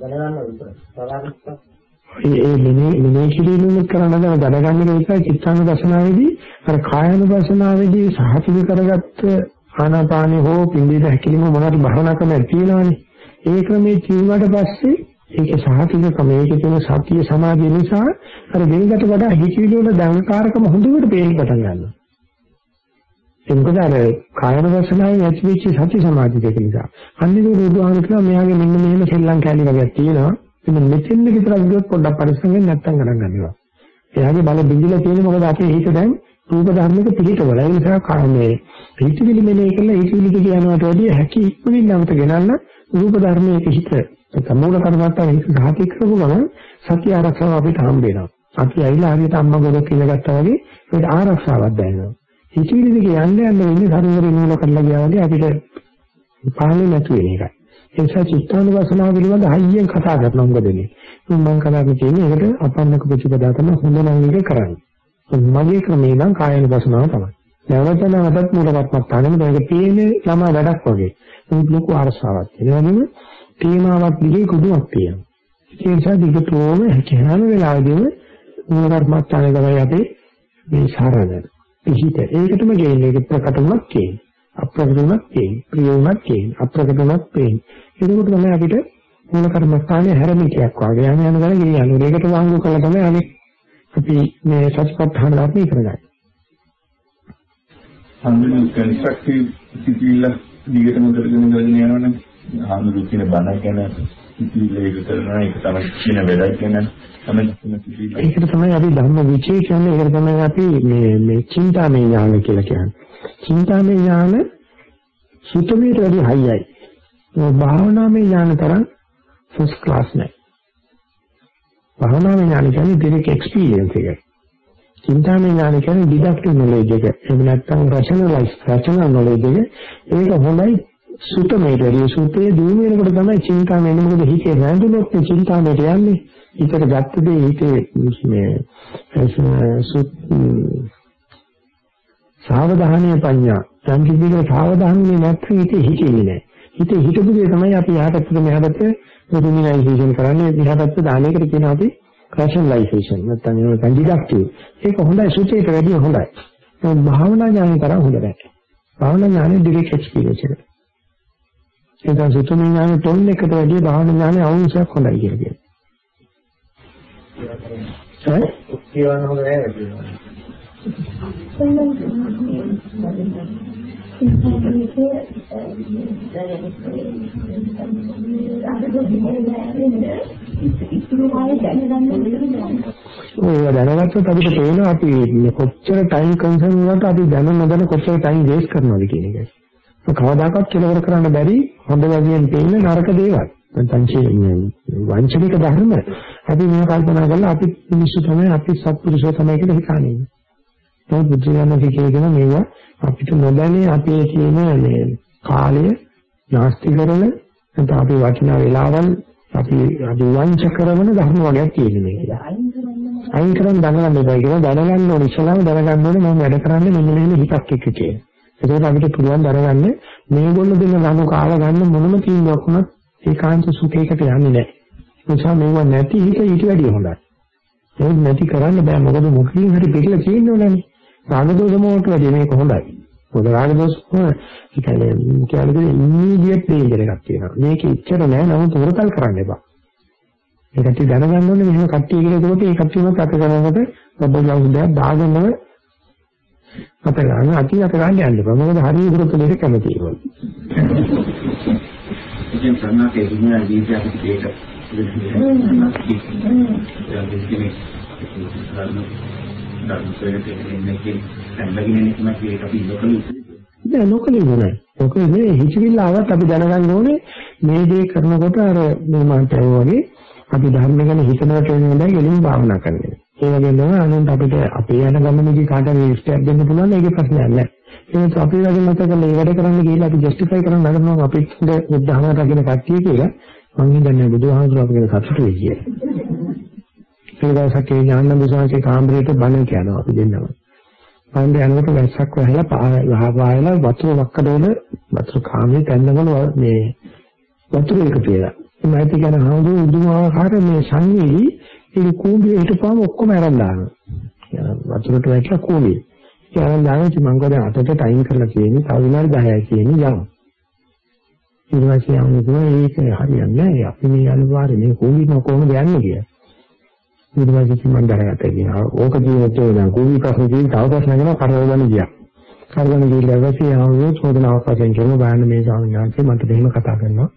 දැනගන්න විතරයි. සලාහිස්ස ඒ මෙනේ මෙනේ කිරීමක් කරන දා දැනගන්න එක චිත්තානුපසනාවේදී අර කායानुපසනාවේදී සහතික කරගත්ත ආනාපානෙ හෝ පිළිද හැකිලිම මොනවාට භවනා කරන්න තියෙනවනේ ඒ ක්‍රමයේ ජීවිතයට පස්සේ ඒකේ සහතිකකම ඒකේ තියෙන සතිය සමාධිය නිසා අර වෙනකට වඩා හිතවිලි වල දඟකාරකම හොඳට පේන්න පටන් ගන්නවා ඒ මොකද අර කායන වසනාවේ ඇතිවෙච්ච සති සමාධි දෙක නිසා. අන්නේ බුදුහාම කියනවා මෙයාගේ මෙන්න මෙහෙම සෙල්ලම් කැලි වගේක් තියෙනවා. ඉතින් මෙතෙන් විතරක් ගියොත් පොඩ්ඩක් පරිස්සමෙන් නැත්තම් ගණන් ගන්නවා. එයාගේ බල බිඳිලා තියෙන මොකද අපේ හිත දැන් රූප ධර්මයක පිළිටවල. ඒ නිසා කාමයේ පිළිතිවිලි මෙනේ කරලා හිතවිලි කියනවට වැඩිය හැකි ඉක්මනින් නැවත ගෙනල්ලා රූප ධර්මයේ හිත සමූල කර්මත්තා හිත සාති කරපු ගමන් සත්‍ය ආරක්ෂාව අපිට හම්බ වෙනවා. අපි ඇවිල්ලා හරියට අම්මා ගොඩක් කියලා ගත්තා වගේ ඒක ආරක්ෂාවක් දැනෙනවා. හිතවිලි දෙක යන්න යන්න වෙන්නේ ශරීරේ නූල කරලා ගියා වගේ අපිට පාලනේ නැතු වෙන එකයි. ඒ නිසා චිත්තානුවසනාව පිළිබඳ හයියෙන් කතා කරනවා මොකදනේ. මම කතා කරන්නේ ඒකට අපන්නක ප්‍රතිපදා තමයි හොඳ නම් එක කරන්නේ. මගේ ක්‍රමේ නම් කායනුවසනාව තමයි. නැවත නැවතත් මූලවත්මත් තානෙම මේක තියෙන්නේ ළමා වැඩක් වගේ. මුත් ලොකු අරසාවක්. ඒ වගේම තේමාවක් දිගේ කුඩුවක් තියෙනවා. ඒ නිසා දිගටම හැම වෙලාවෙදීම මූලවත්මත් තානෙ තමයි අපි මේ සාරද. පිහිට. ඒකටම ගේන්නේ ඒක ප්‍රකටමක් කියන්නේ. අප්‍රකටමක් කියන්නේ. ප්‍රියමක් කියන්නේ. අප්‍රකටමක් පේන්නේ. ඒකකොට තමයි අපිට මූල කර්මස්ථානයේ හැරමිටියක් වගේ යන යන ගමන් ගෙනියන්නේ. ඒකට වංගු කළා තමයි අනිත් අපි මේ සත්‍යපත්තාන ධර්මී කරගන්නේ. සම්මුතිය කන්ස්ට්‍රක්ටිව් සිතිවිල්ල දිගටම කරගෙන ගගෙන යනවනේ. ආමුරු කියන බණ ගැන ඉතිවිලි කරනවා ඒක තමයි කියන වැඩක් ගැන තමයි කිසිම ඒකට තමයි අපි ධම්ම විචේ කියන්නේ ඒකට තමයි අපි මේ මේ චින්තාමය ඥාන කියලා කියන්නේ. චින්තාමය ඥාන සුතමේට වැඩි හයියයි. ඒ භාවනාමය ඥාන තරම් ෆස්ට් ක්ලාස් නෑ. භාවනාමය ඥාන කියන්නේ ඩිරෙක්ට් එක්ස්පීරියන්ස් එක. චින්තාමය ඥාන කියන්නේ ඩිඩක්ටිව් නොලෙජ් එක. එහෙම නැත්නම් රෂනලයිස් රෂනල් නොලෙජ් එක. ඒක හොඳයි සුතමේට වැඩි සුතේ දිනු වෙනකොට තමයි චින්තාමය එන්නේ. මොකද හිතේ රැඳුනොත් චින්තාමයට යන්නේ. හිතට ගත්ත දේ හිතේ මේ සාවධානීය පඤ්ඤා සංකීර්ණ සාවධානීය නැත්නම් හිතේ හිතෙන්නේ නැහැ. හිතේ හිතපු දේ තමයි අපි යහපත් මෙහාට රිමිනයිසේෂන් කරන්නේ මෙහාට දානයකට කියන අපි රෂනලයිසේෂන් නැත්නම් ඒක කන්ඩිඩක්ටිව්. ඒක හොඳයි සුචේත වැඩි හොඳයි. ඒ භාවනා ඥානය තරම් හොඳ නැහැ. භාවනා ඥානය ඩිරෙක්ට් එක්ස්පීරියන්ස් එක. ඒක සුතුම ඥානය තොන් එකට වැඩි භාවනා ඥානය අවශ්‍යයක් හොඳයි කියලා කියනවා. ඈ කියවන්න හොඳ නෑ කියනවා. ඔය දැනගත්තොත් අපිට තේරෙනවා අපි කොච්චර ටයිම් කන්සර්න් වලට අපි දැන නොදැන කොච්චර ටයිම් වේස්ට් කරනවද කියන එක. කවදාකවත් කෙලවර කරන්න බැරි හොඳ වශයෙන් තේින්න නරක දේවල්. නැත්නම් වංචනික ධර්ම අපි මේ කල්පනා කරලා අපි මිනිස්සු තමයි අපි සත්පුරුෂෝ තමයි කියලා හිතන්නේ. නමුත් බුද්ධයානගේ කියන මේවා අපිට නොදැනේ අපේ තියෙන මේ කාලය නාස්ති කරන නැත්නම් අපි වටිනා වෙලාවල් අපි අපි වංච කරන ධර්ම වර්ගයක් තියෙන මේක. අයින් කරන් දැනගන්න එපා කියලා දැනගන්න ඕනේ ඉස්සලාම දැනගන්න ඕනේ මම වැඩ කරන්නේ මෙන්න මෙහෙම හිතක් එක්ක කියලා. ඒකෝට අපිට පුළුවන් දැනගන්න මේගොල්ලෝ දෙන ලනු කාල ගන්න මොනම තීන්දුවක් වුණත් ඒකාන්ත සුඛයකට යන්නේ නැහැ. ඒ නිසා මේව නැති හිත ඊට වැඩිය හොඳයි. ඒක නැති කරන්න බෑ මොකද මොකකින් හරි පිළිලා තියෙන්න ඕනනේ. රාගදෝෂ මොකට වැඩිය මේක හොඳයි. මොකද රාගදෝෂ කියන්නේ කියන්නේ ඉමීඩියට් ඩේන්ජර් එකක් තියෙනවා. මේක ඉච්චර නෑ නමුත් උරතල් කරන්න එපා. ඒකට දැනගන්න ඕනේ මෙහෙම කට්ටිය කියලා ඒකට ඒ කට්ටියම අත කරනකොට බබල් ගෞඩයක් දාගෙනම අත ගන්න අති අත ගන්න යන්න එපා. මොකද හරිය උරතලෙට කැමති ඒගොල්ලෝ. ඉතින් සන්නාකේ දුන්නා ජීවිතය අපිට ඒක නෑ නොකලින් නෑ. ඔක මේ හිචිවිල්ල ආවත් අපි දැනගන්න ඕනේ මේ දේ කරනකොට අර මේ මම වගේ අපි ධර්ම ගැන හිතනකොට වෙනදා ගෙලින් භාවනා කරන්නේ. ඒ වගේම තමයි අනුන්ට අපිට අපේ යන ගමනේදී කාට හරි ඉස්ටර් දෙන්න පුළුවන් ඒකේ ප්‍රශ්නයක් නෑ. ඒක අපි වගේ මත කරලා ඒ වැඩ කරන්න ගිහලා අපි ජස්ටිෆයි කරන්න හදනවා අපිට බුද්ධහම රකින්න කට්ටිය කියලා මම හිතන්නේ බුදුහාමුදුරුවෝ අපිට සතුටු වෙයි කියලා. ඒ දවසක් ඒ ඥානන්ද සාංශේ කාමරේට බණ කියනවා අපි දෙන්නම. පන්ද යනකොට වැස්සක් වහලා වහපායලා වතුර වක්කඩවල වතුර කාමේ තැන්නවල මේ වතුර එක කියලා. මම කියන හඳු උදුමාකාර මේ සංවේදී ඒ කූඹිය හිටපුවම ඔක්කොම අරන් දානවා. වතුරට වැටලා කූඹිය. ඒ අරන් දානවා ඉතින් මම ගොඩ අතට ටයිම් කරලා තියෙන්නේ තව විනාඩි 10යි කියන්නේ යනවා. ඊට පස්සේ ආවම ඒක හරියන්නේ නැහැ. අපි මේ යන පාරේ මේ කූඹිය කොහොමද යන්නේ කියලා. ඊට පස්සේ මම දැනගත්තා කියනවා ඕක ජීවිතේ දැන් කුවි ප්‍රශ්න ජීවිත තව ප්‍රශ්න ගැන කරවගෙන ගියා. කරවගෙන ගිහලා ඊපස්සේ ආවෝ චෝදනාවක් වශයෙන් කරන බයන්න මේ ස්වාමීන් වහන්සේ මට දෙහිම කතා කරනවා.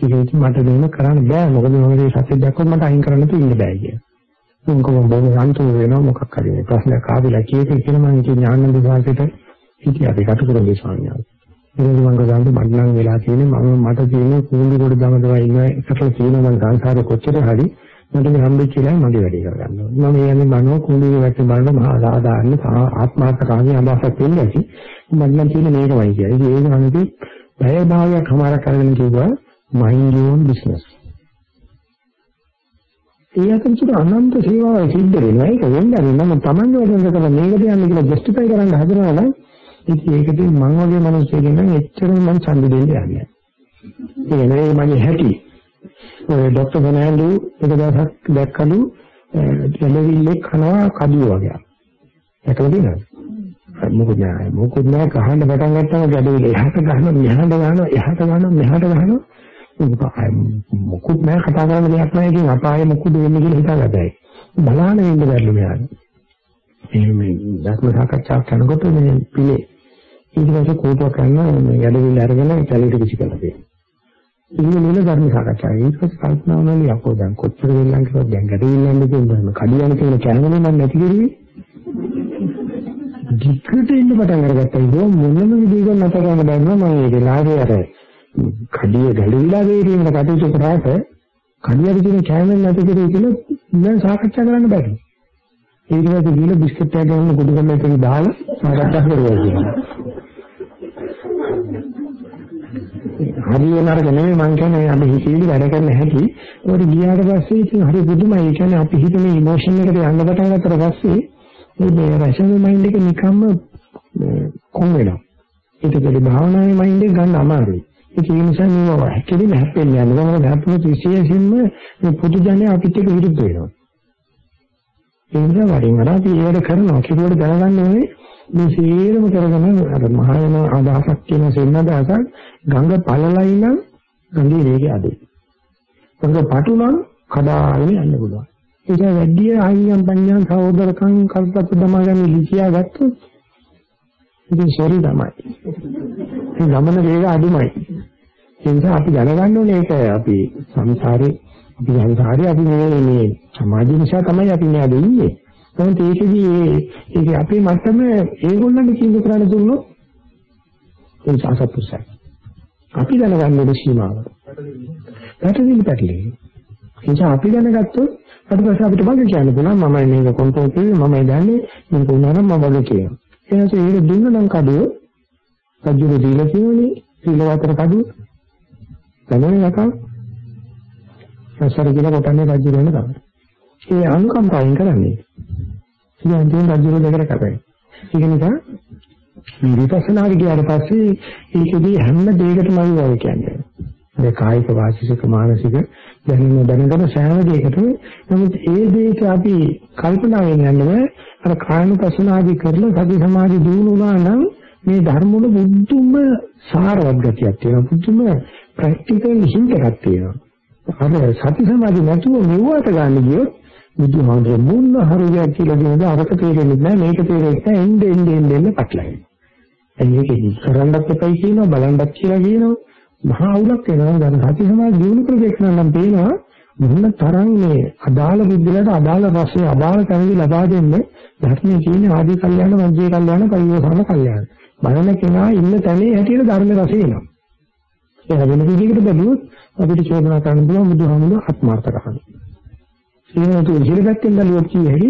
ඒක මට දෙහිම කරන්න බෑ මොකද මම මේ සත්‍ය දැක්කොත් මට අයින් කරන්න තියෙන්න බෑ කියලා. මොකද බොහොම සන්තෝෂ වෙනවා මොකක් හරි මේ ප්‍රශ්නයක් ආවිලා කීයක කියලා මම ඉතින් ඥානන්ද සාහිත්‍යයට හිටියා අපි කටු කරන්නේ ස්වාමීන් වහන්සේ. ඒක මම ගාන්ට මට නම් වෙලා තියෙන්නේ මම මට තියෙන්නේ කුඹි කොට දමදවා ඉන්න එකකට තියෙන මං සංසාරේ කොච්චර හරි මට මේ හම්බෙච්ච ඉලයි මගේ වැඩේ කරගන්න ඕනේ. මම යන්නේ මනෝ කුඹියේ වැටි බලන මහා සාධාරණ ආත්මාර්ථකාමී අභාසක් වෙන්නේ නැති. මට නම් තියෙන මේකමයි කියන්නේ. ඉතින් ඒක අනිත් බය භාවයක් හමාර කරගෙන කිව්වා mind your own business. ඒ අතරතුර අනන්ත සේවාව සිද්ධ වෙනවා. ඒක වෙන්නේ මම Tamange වදන කරලා මේක දෙන්නේ කියලා ජස්ටිෆයි කරන්න හදනවා නම් ඉතින් ඒකදී මම වගේ මිනිස්සුගෙන් නම් එච්චරම මම ඡන්ද දෙන්නේ නැහැ. ඒ නෙවෙයි මගේ හැටි. ඔය ડોක්ටර් ෆර්නෑන්ඩෝ එක දවසක් දැක්කලු ටෙලිවිල්ලේ කනවා කඩුව වගේ. දැකලා තියෙනවද? මොකද නෑ මොකද නෑ කහන්න පටන් ගත්තම ගැඩවිල එහාට ගහනවා මෙහාට ගහනවා එහාට ගහනවා මෙහාට ගහනවා මොකුත් නෑ කතා කරන්න දෙයක් නෑ ඉතින් අපායේ මොකුද වෙන්නේ කියලා හිතාගත්තයි. බලාන ඉන්න බැරිලු මෙයාට. මේ මේ ධර්ම සාකච්ඡාවක් කරනකොට මේ පිළේ ඊට පස්සේ කෝපයක් කරන මේ ගැඩවිල අරගෙන කැලේට කිසි කළා තියෙනවා. ඉන්න නේද ධර්ම සාකච්ඡාව. ඊට පස්සේ කල්පනා වුණා යකෝ දැන් කොච්චර වෙල්ලම් කරොත් දැන් ගැටෙන්නේ කියන්නේ කඩියන කියන කැමනේ මම නැති කිරුවේ. දික්කට ඉන්න පටන් අරගත්තා. ඒක මොනම විදිහකින් නැත කරන්න බැන්නා මම ඒ වෙලාවේ අර කඩිය ගැලවිලා වේරීමකට කටයුතු කරාට කඩියට තියෙන කැමෙන් නැති කිරුවේ කියලා දැන් සාකච්ඡා කරන්න බැරි. ඒ විදිහට ගිහලා බිස්කට් එකක් ගන්න කුඩු ගන්න එකේ දාලා සාකච්ඡා කරුවා කියනවා. හරි නරක නෙමෙයි මං කියන්නේ අපි හිතේලි වැඩ කරන්න හැටි. ඒකට ගියාට පස්සේ ඉතින් හරි පුදුමයි. ඒ කියන්නේ අපි හිතේ ඉමෝෂන් එකට යන්න පටන් ගත්තට පස්සේ මේ රෂනල් මයින්ඩ් එක නිකම්ම කොම් වෙනවා. ඒකේ භාවනාවේ මයින්ඩ් එක ගන්න අමාරුයි. ඒක නිසා මේව හැකෙදි නැපෙන්නේ යනවා. මොකද හැප්පුණු විශේෂයෙන්ම මේ පුදු ජනය අපිට ඒක විරුද්ධ වෙනවා. ඒ නිසා වරින් වර අපි ඒවල කරනවා. කිව්වට දැනගන්න ඕනේ මේ සියලුම කරගෙන අර මහායන අදහසක් කියන සෙන්නදාසක් ගඟ පළලයි නම් ගඟේ වේගය අඩුයි. ගඟ පටු නම් කඩාගෙන යන්න පුළුවන්. ඒක වැඩි ආයියම් පඤ්ඤාන් සහෝදරකම් කල්පත දමාගෙන ලිකියා ගත්තොත් ඉතින් සෝරි තමයි. ඒ ගමන වේග අඩුමයි. ඒ නිසා අපි දැනගන්න ඕනේ ඒක අපි සංසාරේ අපි සංසාරේ අපි මේ මේ සමාජ නිසා තමයි අපි මේ අද ඉන්නේ. නමුත් ඒකදී ඒක අපේ මත්තම ඒගොල්ලන්ට කිඳු කරන්න දුන්නොත් ඒ සාසපුසයි. අපි දැනගන්න ඕනේ සීමාව. පැටලිලි පැටලිලි. එනිසා අපි දැනගත්තොත් ඊට පස්සේ අපිට බග කියන්න පුළුවන් මම මේක කොන්ට්‍රෝල් කරේ මම දන්නේ මේක උනානම් මම බග කියනවා. එනසෙ ඒක දුන්න නම් කඩුව සජ්ජුරු දීලා කියන්නේ සීලවතර කඩුව. දැනෙන්නේ නැකම් සසර කියලා කොටන්නේ රජු වෙන තමයි. ඒ අනුකම්පාවෙන් කරන්නේ. ඉතින් අන්තිම රජු දෙකට කරන්නේ. ඒක නිසා මේ විපස්සනාට ගියාට පස්සේ ඒකෙදී හැම දෙයකටම අපි වගේ කියන්නේ. ඒ කායික වාචික මානසික දැනෙන දැනගෙන සෑම දෙයකටම නමුත් ඒ දෙයට අපි කල්පනා වෙන්නේ නැහැ අර කායනුපස්සනාදී කරලා සති සමාධි දිනුනා නම් මේ ධර්ම වල බුද්ධුම සාරවත් ගතියක් තියෙනවා බුද්ධුම ප්‍රැක්ටිකල් හිතක් තියෙනවා. අර සති සමාධි නැතුව මෙවට ගන්න ගියොත් බුදුහාමුදුරු මුන්න හරියට කියලා දෙනද අරක තේරෙන්නේ නැහැ මේක තේරෙන්නේ නැහැ එන්නේ එන්නේ එන්නේ පටලයි. ඒක කරන්නත් එපයි කියනවා බලන්නත් කියලා කියනවා. මහා අවුලක් වෙනවා දැන් සති සමාධි දිනු කරගෙන නම් පේනවා. මොන තරම් මේ අදාළ බුද්ධලට අදාළ රසය අදාළ තැනදී ලබා දෙන්නේ ධර්මයේ කියන්නේ ආදී කල්යනා මධ්‍ය කල්යනා පරිවසන කල්යනා බලන කෙනා ඉන්න තැනේ හැටියට ධර්ම රසය එනවා. ඒ වෙන විදිහකට බැලුවොත් අපිට චෝදනා කරන්න පුළුවන් බුදුහාමුදුරුවෝ ආත්මార్థකහන ඒනතු ඉහිලපැත්තෙන් බැලුවොත් කියෙහි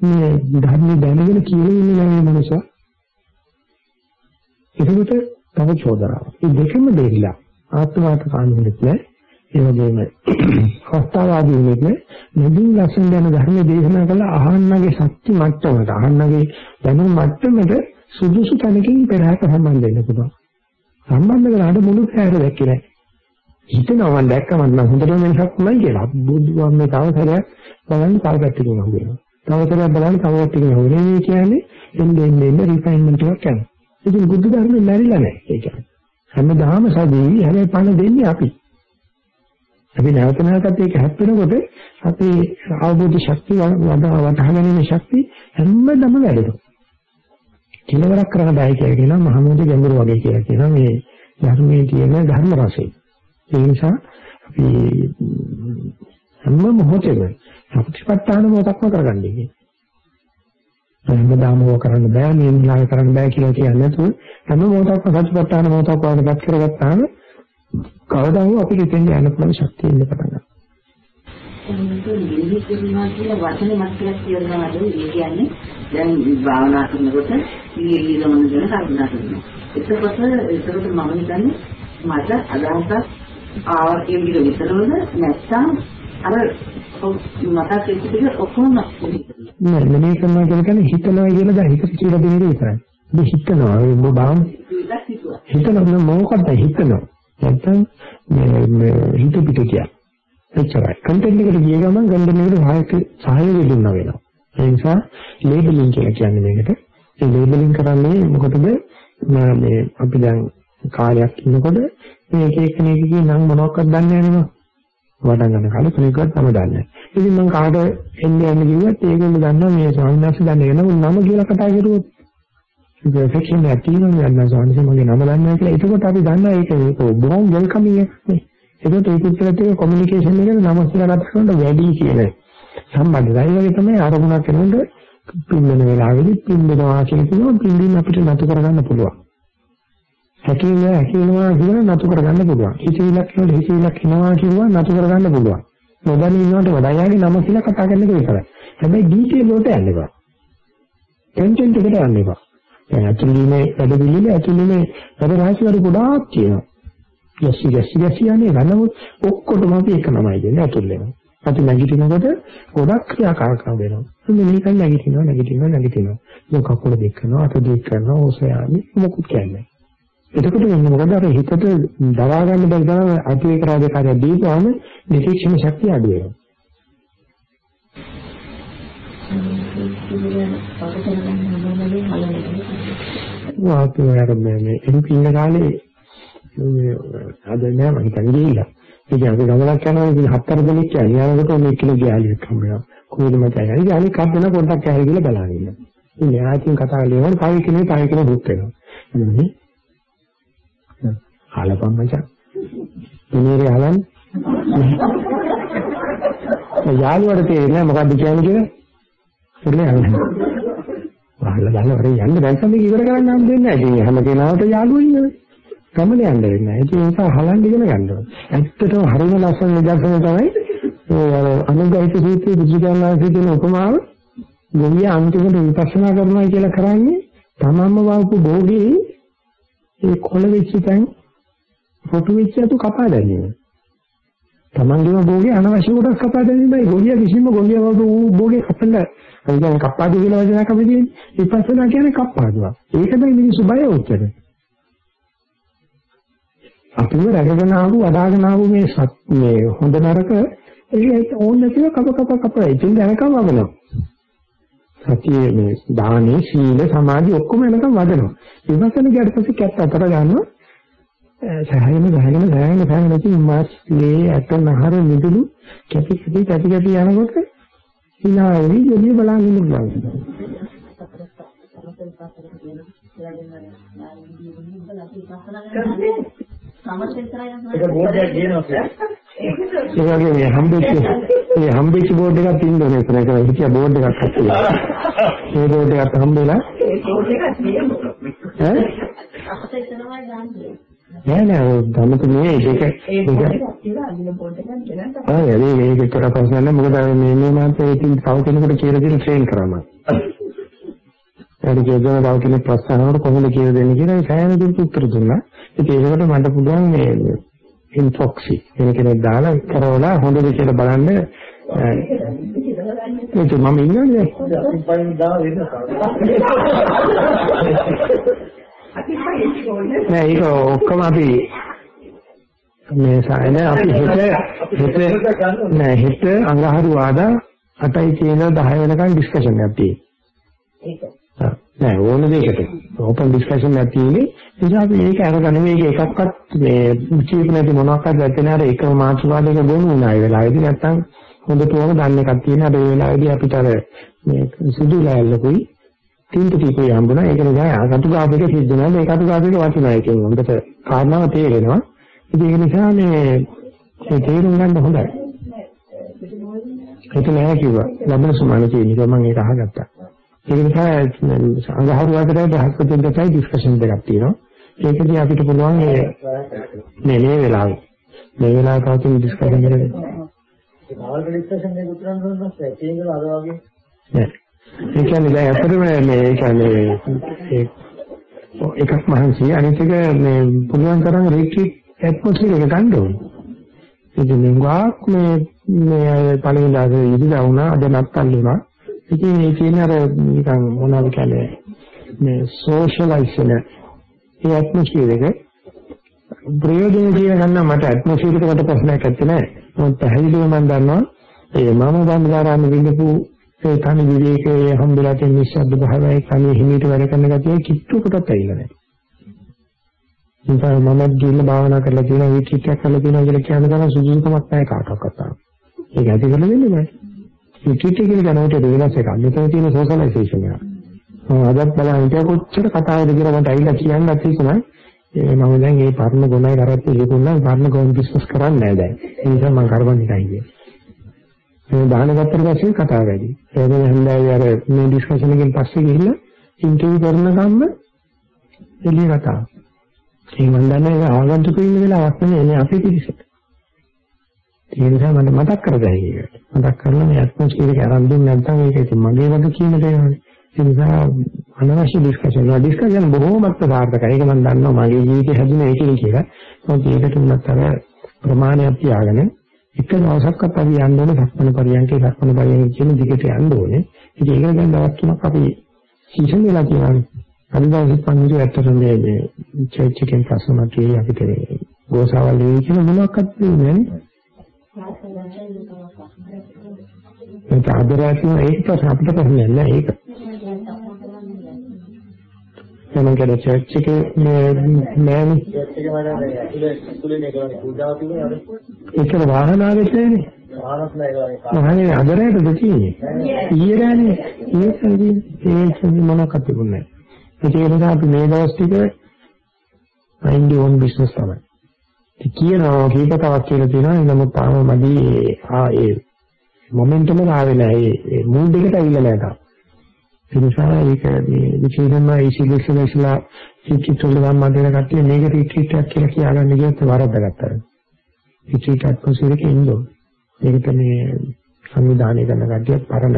මේ ධර්ම දැනගෙන කියලා ඉන්නේ නැහැ මනුස්සයා. ඒකට තව චෝදනාවක්. මේ දෙකම දෙවිලා ආත්මවාද කාණ්ඩෙත් නෑ. ඒ වගේම අවස්ථාවාදී වෙන්නේ නදී ලක්ෂණ ගැන ධර්ම දේශනා කළ අහන්නගේ ශක්ති මට්ටමට අහන්නගේ දැනුම් මට්ටමට සුදුසු තැනකින් පෙරහැර සම්බන්ධ වෙන්න පුළුවන්. සම්බන්ධ කරාට මුළු පැහැර දැක්කේ නෑ හිතනවා මම දැක්කම නම් හොඳටම වෙනසක් නැහැ කියලා බුදුන් මේ තව සැරයක් බලන්න තව පැත්තකින් අහුවෙනවා තව සැරයක් බලන්න තව පැත්තකින් අහුවෙනවා මේ කියන්නේ එන්නේ එන්නේ රිෆයින්මන්ට් එකක් යනවා ඉතින් බුදු ධර්මෙ මැරිලා නැහැ ඒ කියන්නේ හැමදාම සදේ හැබැයි පණ දෙන්නේ අපි. අපි නැවත නැවතත් ඒක හැප්පෙනකොට අපේ අවබෝධ ශක්තිය වඩා වටහා ගැනීමේ ශක්තිය හැමදම වැඩෙනවා. කිලවරක් කරන්න බෑ කියලා කියනවා මහමෝධ ගැඹුරු වගේ කියලා කියනවා මේ ධර්මයේ තියෙන ධර්ම රසය. ඒ නිසා අපි හැම මොහොතේම සත්‍යපට්ඨාන මොහොතක්ම කරගන්නේ කියන්නේ. හැමදාම ඕක කරන්න බෑ මේ නිලාය කරන්න බෑ කියලා කියන්නේ නැතුව හැම මොහොතක්ම සත්‍යපට්ඨාන මොහොතක් වඩපත් කරගත්තාම කවදා හෝ අපිට ඉතින් යන්න පුළුවන් ශක්තිය ඉන්න පටන් ගන්නවා. නිදි කරනවා කියන වචනේ මතකයක් කියනවාද ඒ කියන්නේ දැන් භාවනා කරනකොට නිදි ගමන ගැන කල්පනා කරනවා. එතකොට එතකොට මම හිතන්නේ මට අදහසක් ආවා කියන විදිහ විතරවද නැත්නම් අර මතක් වෙච්ච ටික ඔක්කොම නෑ මෙනේ කරනවා කියන්නේ හිතනවා කියලා දැන් හිත කියලා දෙන දේ විතරයි. මේ හිතනවා ඒ බාම් හිතනවා මොකක්ද හිතනවා. නැත්නම් මේ හිත පිට කිය. එච්චරයි. කන්ටෙන්ට් එකට ගිය ගමන් ගන්ධ මේකට සහාය සහාය දෙන්න වෙනවා. ඒ නිසා ලේබලින් කියලා කියන්නේ මේකට. ඒ ලේබලින් කරන්නේ මොකටද? මේ අපි දැන් කාර්යයක් ඉන්නකොට මේ එක එක කෙනෙක්ගේ නම් මොනවක්වත් දන්නේ නැහැ නේද? වඩන් ගන්න කාලේ කෙනෙක්වත් තම දන්නේ නැහැ. ඉතින් මම කාට එන්නේ යන්නේ කිව්වත් ඒගොල්ලෝ දන්නවා මේ ස්වාමීන් වහන්සේ දන්නේ නැහැ නම කියලා කතා කරුවොත් ඒක ෆික්ෂන් එකක් තියෙනවා නේද ස්වාමීන් වහන්සේ මගේ නම දන්නේ නැහැ කියලා. ඒකකොට අපි දන්නවා ඒක බොහොම වෙල්කමින් එකක් නේ. ඒකට ඒ පුද්ගලයාට තියෙන කොමියුනිකේෂන් එක නමස් කියලා කතා කරනකොට වැඩි කියන සම්බන්ධය. ඒ වගේ තමයි අරමුණක් කරනකොට පින්නන වෙලාවෙදි පින්නනවා කියන කෙනා පින්දින් අපිට නතු කරගන්න පුළුවන්. හැකින හැකිනවා කියන නතු කරගන්න පුළුවන්. හිතවිලක් වල හිතවිලක් එනවා කියනවා නතු කරගන්න පුළුවන්. නොදැනී ඉන්නවට වඩා යාගේ නම කියලා කතා කරන එක විතරයි. හැබැයි ඩීටේල් වලට යන්න එපා. කන්ටෙන්ට් එකට යන්න එපා. දැන් ඇතුළේ වැඩ පිළිලේ ඇතුළේ වැඩ රහස්‍ය වල ගොඩාක් තියෙනවා. යස්සි යස්සි යස්සි යන්නේ නමුත් ඔක්කොටම අපි එක නමයි දෙන්නේ ඇතුළේම. අපි නැගිටිනකොට ගොඩක් ක්‍රියාකාරකම් වෙනවා. මේකයි නැගිටිනවා නැගිටිනවා නැගිටිනවා. ඒක කකුල දෙක කරනවා අත දෙක කරනවා ඕසයාමි මොකුත් කියන්නේ. එතකොට වෙන්නේ මොකද අර හිතට දවා ගන්න බැරි තරම් අතිරේක රාජකාරිය දීපුවාම නිරීක්ෂණ ශක්තිය අඩු වෙනවා. වාක්‍යවල මේ මේ ඉන්න කාලේ මේ අද නෑ මම හිතන්නේ ගිහිල්ලා. ඉතින් අපි ගමනක් යනවා ඉතින් හතර දෙනෙක් යන්නේ යනකොට මේ කිලෝ ගෑලියක් හම්බෙනවා. කොහොමද මචං? ඉතින් අනික කප් දෙන පොඩ්ඩක් ඇහි කියලා බලන්න ඉන්න. ඉතින් එයාටින් කතා කරලා තව කෙනෙක් තව කෙනෙක් හුත් වෙනවා. එන්නේ හලපන් මචං. ඉනේරේ හලන්. යාළුවට තේරෙන්නේ මොකද්ද කියන්නේ කියලා? ඉන්නේ යන්නේ. වහලා ගන්න වරේ යන්න දැන් තමයි ඉවර කරන්න හම් දෙන්නේ නැහැ. ඉතින් හැම කෙනාට යාළුවෝ ඉන්නේ. ගමන යන්න වෙන්නේ නැහැ. ඒ නිසා හලන් ඉගෙන ගන්න ඕනේ. ඇත්තටම හරිම ලස්සන නිදර්ශනය තමයි ඒ අර අනුගහිත සූත්‍රයේ බුදුජානනාංශයේ දෙන උපමාව ගොවිය අන්තිමට විපස්සනා කරනවා කියලා කරන්නේ තමන්ම වවපු භෝගේ ඒ කොළ වෙච්ච තැන් ෆොටු වෙච්ච අතු කපා දැමීම. තමන්ගේම භෝගේ අනවශ්‍ය කොටස් කපා දැමීමයි ගොවිය කිසිම ගොවිය වවපු භෝගේ කපන්න අනිත් කප්පාදු කියලා වචනයක් අපි කියන්නේ විපස්සනා කියන්නේ කප්පාදුවක්. ඒකයි මිනිස්සු බය උච්චර. අපිව රැකගෙන ආපු අදාගෙන ආපු මේ මේ හොඳ නරක ඒක ඕන නැතිව කප කප කප ඉතින් දැනකම වගනවා. සතියේ මේ දානේ සීල සමාධි ඔක්කොම එනකම් වදනවා. විපස්සන ගියට පස්සේ කැත් අතර ගන්නවා. සහයම සහයම සහයම සහයම නැති මාස් ලේ අත නහර මිදුළු කැපි කැපි කැපි කැපි යනකොට ඉනාවි එළිය බලන් ඉන්න පුළුවන්. ඒක බෝඩයක් කියනවා ඒ වගේ මේ හම්බෙච්ච මේ හම්බෙච්ච බෝඩ් එකක් තියෙන්න ඕනේ ඒක නේද හිතිය බෝඩ් එකක් හත්තිලා ඒ බෝඩ් එකක් හම්බෙලා. ඒ බෝඩ් එකක් තියෙනවා. ඈ? අපිට එතනමයි ගන්න. නෑ නෑ ධම්මක මේ දෙක ඒ බෝඩ් එකක් තියලා අදින බෝඩ් එකක් ගෙනත් ආ ඒ මේක එක්ක ප්‍රශ්න නැහැ මොකද මේ මේ මාතේ ඉතින් තව කෙනෙකුට කියලා දෙන්න ට්‍රේන් කරනවා ඒක කියනවා තව කෙනෙක් ප්‍රශ්න අහනකොට කොහොමද කියලා දෙන්නේ කියලා ඒ සෑහෙන දුරට උත්තර දුන්නා ඉතින් ඒකට මට පුළුවන් මේ ඉන්ෆොක්සි කියන කෙනෙක් දාලා කරවලා හොඳද කියලා බලන්න. ඒක මම ඉන්නනේ අපි පයින් දාලා ඉන්න නෑ ඒක ඔක්කොම අපි මේ සායන අපි හෙට හෙට නෑ හෙට අඟහරුවාදා 8යි කියන 10 වෙනකන් ඩිස්කෂන් එකක් තියෙනවා. නෑ ඕන දෙයකට. ඕපන් ඩිස්කෂන් එකක් තියෙන්නේ. ඒ නිසා අපි මේක අරගෙන මේක එකක්වත් මේ කියපු නැති මොනවාක්වත් නැත්නම් අර එකම මාතෘකාවක ගොනු වුණා. ඒ වෙලාවේදී නැත්තම් හොඳටම දන්න එකක් තියෙන අර ඒ වෙලාවේදී අපිට අර මේ සුදු ලෑල්ලකුයි තින්ත ටිකේ හම්බුණා. ඒක නිසා අතුගාපේක සිද්ධ වෙනවා. මේ අතුගාපේක වටිනා එකෙන් හොඳට කාරණාව තේරෙනවා. ඉතින් ඒක නිසා මේ ඒ තේරුම් ගන්න හොඳයි. ඒක නෑ කිව්වා. ලබන සමාන කියන එක මම ඒක අහගත්තා. ඒක නිසා අඟහරු වලට බ්‍රහස්පතින් දෙකයි ඩිස්කෂන් දෙකක් තියෙනවා. ඒකදී අපිට පුළුවන් මේ මේ මේ වෙලාවේ. මේ වෙලාවට අවුත් ඩිස්කෂන් කරගෙන මාල් ඩිස්කෂන් එක උත්තරන් දුන්නා සැකේන අර වගේ. නෑ. ඒ කියන්නේ දැන් අතරම මේ ඒ කියන්නේ ඒ එකක් මහන්සි. අනිත් එක මේ පුළුවන් තරම් රීට්‍රීට් ඇට්මොස්ෆියර් එක ගන්න ඕනේ. ඉතින් මේ මේ පළවෙනි දාසේ ඉඳලා වුණා. අද නැත්තල් වුණා. ඉතින් මේ කියන අර නිකන් මොනවද කියන්නේ මේ සෝෂලයිස් වෙන ඒ ඇට්මොස්ෆියර් එක ප්‍රයෝජන කියන ගන්න මට ඇට්මොස්ෆියර් එකට ප්‍රශ්නයක් නැත්තේ. මොකද පැහැදිලිව මම දන්නවා ඒ මම බන්දාරාම විඳපු ඒ තනි විවේකයේ හම්බෙලා තියෙන නිශ්ශබ්ද භාවයයි කණේ හිමීට වැඩ කරන ගතිය කිට්ටුකටත් ඇවිල්ලා නැහැ. ඉතින් මම ගිහින් භාවනා කරලා තියෙනවා විචිත්තයක් කරලා තියෙනවා කියලා කියන දවස් සුදුසුකමක් නැහැ කාටවත් අතාර. ඒක ඇති කරලා දෙන්නේ නැහැ. විචිත්ත කියන කෙනාට වෙනස් එකක්. මෙතන තියෙන සෝෂලයිසේෂන් එක. මම අදත් බලන්න හිටියා කොච්චර කතාවද කියලා මට ඇවිල්ලා කියන්නත් තිබුණා. ඒ මම දැන් මේ පරණ ගුණයි කරත් ඉලිකුණා පරණ ගොන් බිස්නස් කරන්නේ නැහැ දැන්. ඒ නිසා මම කරවන්න එකයි කියන්නේ. මේ දාන ගත්තට පස්සේ කතාව වැඩි. ඒ වෙන හන්දෑවේ අර මේ ඩිස්කෂන් එකෙන් පස්සේ ගිහිල්ලා ඉන්ටර්විව් කරන ගම්ම එළිය කතාව. ඒ මන් දන්නේ ඒක ආගන්තුකෝ ඉන්න වෙලාවක් නෙමෙයි අපේ පිළිසෙට. ඒ නිසා මට මතක් කරගන්න ඒක. මතක් කරලා මේ ඇට්මොස්ෆියර් එක අරන් දුන්නේ නැත්නම් ඒක ඉතින් මගේ වගේ කියන දේවල්. ඒ නිසා අනවශ්‍ය ඩිස්කෂන් වල ඩිස්කෂන් බොහෝමත් සාර්ථකයි. ඒක මම දන්නවා මගේ ජීවිතේ හැදුනේ ඒකෙන් කියලා. මොකද ඒකට උනත් අර ප්‍රමාණයක් තියාගෙන එක දවසක්වත් අපි යන්න ඕනේ සක්මණ පරියන්කේ සක්මණ පරියන්කේ කියන දිගට යන්න ඕනේ. ඉතින් ඒක දැන් දවස් තුනක් අපි සීසන් වෙලා තියෙනවා. අද දවසේ පන්විරු ඇත්තටම මේ චර්ච් එකෙන් ප්‍රශ්නක් කියේ අපිට ගෝසාවල් වෙයි කියලා මොනවක්වත් වෙන්නේ නැහැ. ඒක ආදරයෙන් ඒක ප්‍රශ්න අපිට ප්‍රශ්නයක් නෑ ඒක. එනම් කියන චර්ච් එකේ නෑනේ. චර්ච් එකේ වඩා ඇතුලේ ඇතුලේ නේ කරන්නේ පූජාව තියෙන්නේ අර. ඒක වාහන ආවෙත් නෑනේ. ආනස් නෑ ඒක. වාහනේ ආදරයටද තියෙන්නේ. ඊයේ නෑනේ. ඒකදී ඒක මොනවක්ද තිබුණේ නෑ. ඒක නිසා අපි මේ දවස් ටික mind your own business තමයි. කියනවා කීප තවක් කියලා තියෙනවා. නමුත් තාම මදි ආ ඒ මොමන්ටම් එක ආවේ නැහැ. ඒ මූඩ් එකට ඇවිල්ලා නැහැ තාම. ඒ නිසා ඒක මේ විශේෂයෙන්ම ඉසිලිස්ලා ඉස්ලා සිච්චිතුල ගම්මදේන කට්ටිය මේක රිට්‍රීට් එකක් කියලා කියාගන්න ගියොත් වරද්දාගත්තා රිට්‍රීට් ඇට්මොස්ෆියර් එකේ ඉන්නෝ ඒකට මේ සංවිධානය කරන කට්ටියත් පරණ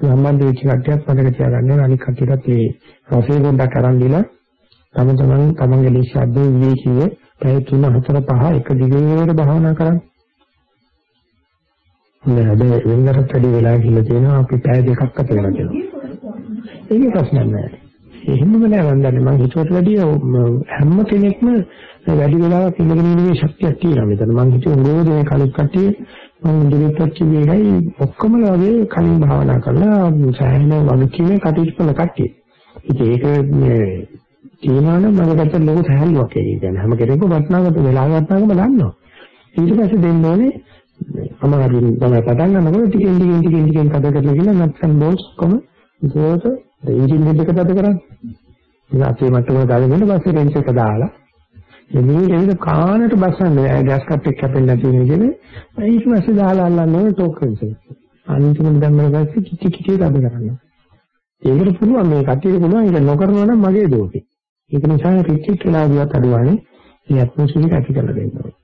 සම්බන්ධ වෙච්ච කට්ටියත් මතක තියාගන්න අනිත් කට්ටියටත් ඒ රසය පොඩ්ඩක් අරන් දීලා තම තමන් තමන්ගේ ලිස්සද්ද විවේකීව පැය 3 4 5 එක දිගට භාවනා කරන්න. නේද වෙනකට වැඩි වෙලා ගිහලා තියෙනවා අපි පැය දෙකක් අත වෙලා තියෙනවා. ඒක ප්‍රශ්නයක් නෑ. එහෙමම නෑ මම දන්නේ මම හිතුවට වැඩිය හැම කෙනෙක්ම වැඩි වෙලාවක් ඉඳගෙන ඉන්නේ ශක්තියක් තියෙනවා මෙතන. මම හිතුවේ උගෝදේ කලින් කට්ටිය මම ඉදිරියට ගිහයි ඔක්කොම වගේ කලින් භාවනා කරලා සෑහෙන වගකීමේ කටයුතු කරන කට්ටිය. ඉතින් ඒක මේ තියනවා නම් මම ගත්ත ලොකු සහැල්ලුවක් ඒක. කියන්නේ හැම කෙනෙකුම වටනාවට වෙලා වටනාකම දන්නවා. ඊට පස්සේ දෙන්න ඕනේ අමාරුයි තමයි පටන් ගන්නකොට ටිකෙන් ටිකෙන් ටිකෙන් ටිකෙන් කඩ කරලා ගිහලා නැත්නම් බෝස් කොම ඒකට එන්ජින් හෙඩ් එක තද කරන්නේ. ඉතින් අපේ මට්ටම දාගෙන පස්සේ රෙන්ච් එක දාලා එන්නේ ඒක කානට බස්සන්නේ ගෑස් කට් එක කැපෙන්නේ නැති වෙන විදිහට ඊට පස්සේ දාලා අල්ලන්න ඕනේ ටෝක් රෙන්ච් එක. අන්තිමට දැම්මම පස්සේ කිටි කිටි තද කරනවා. ඒකට පුළුවන් මේ කට්ටියට පුළුවන් ඒක නොකරනවා නම් මගේ දෝෂේ. ඒක නිසා රිට්‍රීට් වෙලාදිවත් අඩුවනේ මේ ඇට්මොස්ෆියර් එක ඇති කරලා දෙන්න ඕනේ.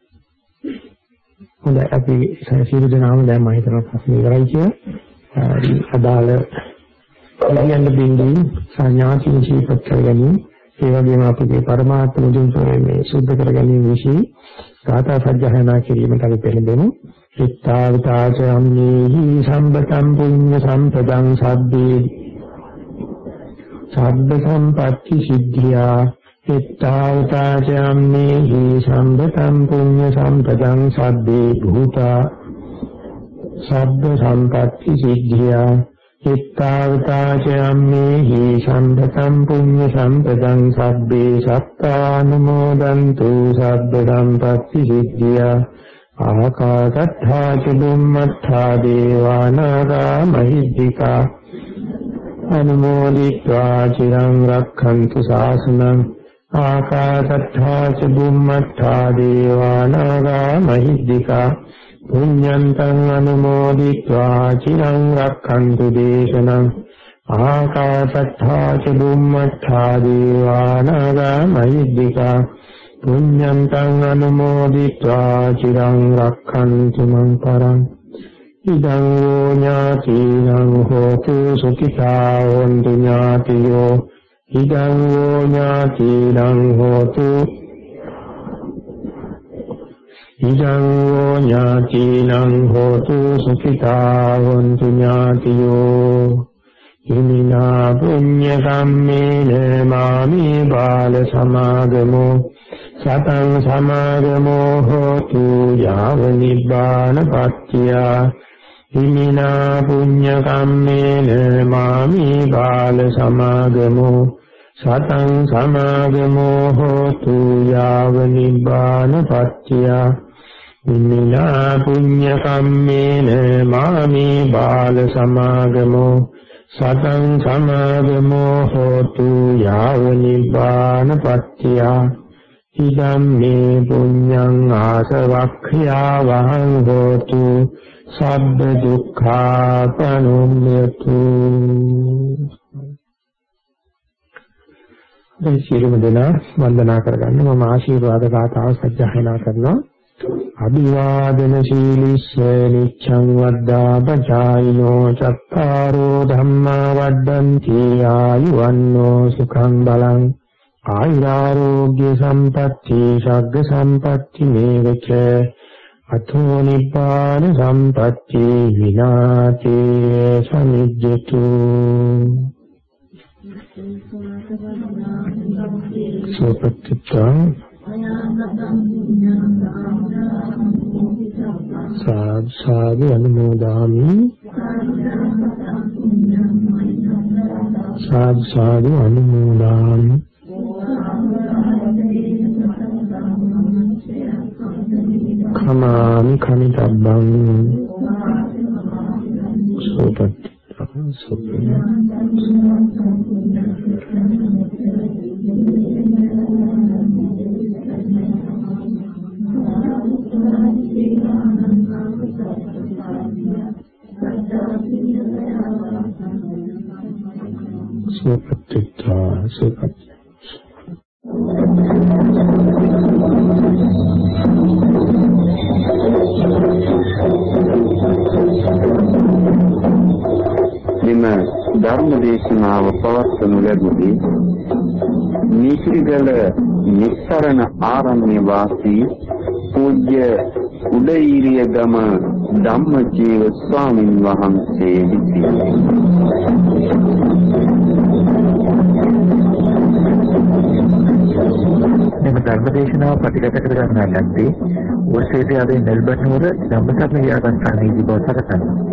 හොඳයි අපි සියලු දෙනාම දැන් මම හිතනවා ප්‍රශ්න ඉවරයි කියලා. අදාළ කියන්න බින්දුන් සංඥාකින් ජීවත් කරගනිමින් ඒ වගේම අපගේ පරමාර්ථ මුදුන්තර මේ සුද්ධ කරගැනීම විශ්ී ගාථා සජ්ජහායනා කිරීමට අපි පෙළඹෙමු. චිත්තාවිතාච අම්මේහි සම්බතම් පුඤ්ඤ සම්පදං සබ්බේ සබ්බ සම්පatti සිද්ධියා. එත්තාවතාචම්මේහි සම්බතම් පුඤ්ඤ සම්පදං සබ්බේ භූතා. සබ්බ සම්පatti සිද්ධියා. එත්තාවතාචම්මේහි සම්බතම් පුඤ්ඤ සම්පදං සබ්බේ සත්තානුමෝදන්තු සබ්බ සම්පatti සිද්ධියා. ආකාශත්තා ච බුම්මත්තා දේවානාගා මහිද්దికා. අනුමෝදිත්වා චිරං රක්ඛන්තු ශාසනං ආකාශත්තා ච බුම්මත්තා දේවානාගා මහිද්దికා පුඤ්ඤන්තං අනුමෝදිත්වා චිරං රක්ඛන්තු දේශනං ආකාශත්තා ච බුම්මත්තා දේවානාගා මහිද්దికා පුඤ්ඤන්තං අනුමෝදිත්වා චිරං රක්ඛන්තු මං පරං ඉදං ඥාතිනං හෝතු සුඛිතා වന്തു ඥාතියෝ. ඉදං ඥාතිනං හෝතු ඉදං ඥාතිනං හෝතු සුඛිතා වന്തു ඥාතියෝ. හිමිනා පුඤ්ඤ කම්මේන මාමේ බාල සමාගමෝ. සතං සමාගමෝ හෝතු යාව නිබ්බාන පත්‍ත්‍යා. හිමිනා පුඤ්ඤ කම්මේන මාමි බාල සමාගමෝ සතං සමාගමෝ හෝතු යාව නිබ්බාන පත්‍තිය හිමිනා පුඤ්ඤ කම්මේන මාමි බාල සමාගමෝ සතං සමාගමෝ හෝතු යාව නිබ්බාන පත්‍තිය ඉදම් මේ පුඤ්ඤං ආසවක්ඛ්‍යා වහං හෝතු සබ්බ දුක්ඛා පනුම්යතු මේ සියලුම දෙනා වන්දනා කරගන්න මම ආශිර්වාද ගාථාව සජ්ජායනා කරනවා. අභිවාදන සීලිස්ස නිච්ඡං වද්දා පජායිනෝ චත්තාරෝ ධම්මා වඩ්ඩන්ති ආයුවන්නෝ සුඛං බලං. ආයුරාෝග්‍ය සම්පatti ශග්ග සම්පatti මේවච. අතෝ නිපාන සම්පatti විනාතේ සමිජ්ජතු. සෝපත්තිත්වා සාදු සාදු අනුමෝදාමි. සාදු සාදු අනුමෝදාමි. කමාමි කමිතබ්බං සෝපත්ති සෝපත්ති සෝපත්තිත්වා සෝපත්ති මෙම ධර්ම දේශනාව පවත්වනු ලැබුවේ නිසිගල නිස්සරණ ආරණ්‍ය වාසී පූජ්‍ය උදේීරිය ගම ධම්මජීව ස්වාමින් වහන්සේ විසිනි. මෙම ධර්මදේශනාව ප්‍රතිගත කර ගන්නා ලද්දේ වර්ෂයේදී අද නෙල්බන් නුවර ධම්මසත්න යාත්‍රාවේදී බව සැලකනවා.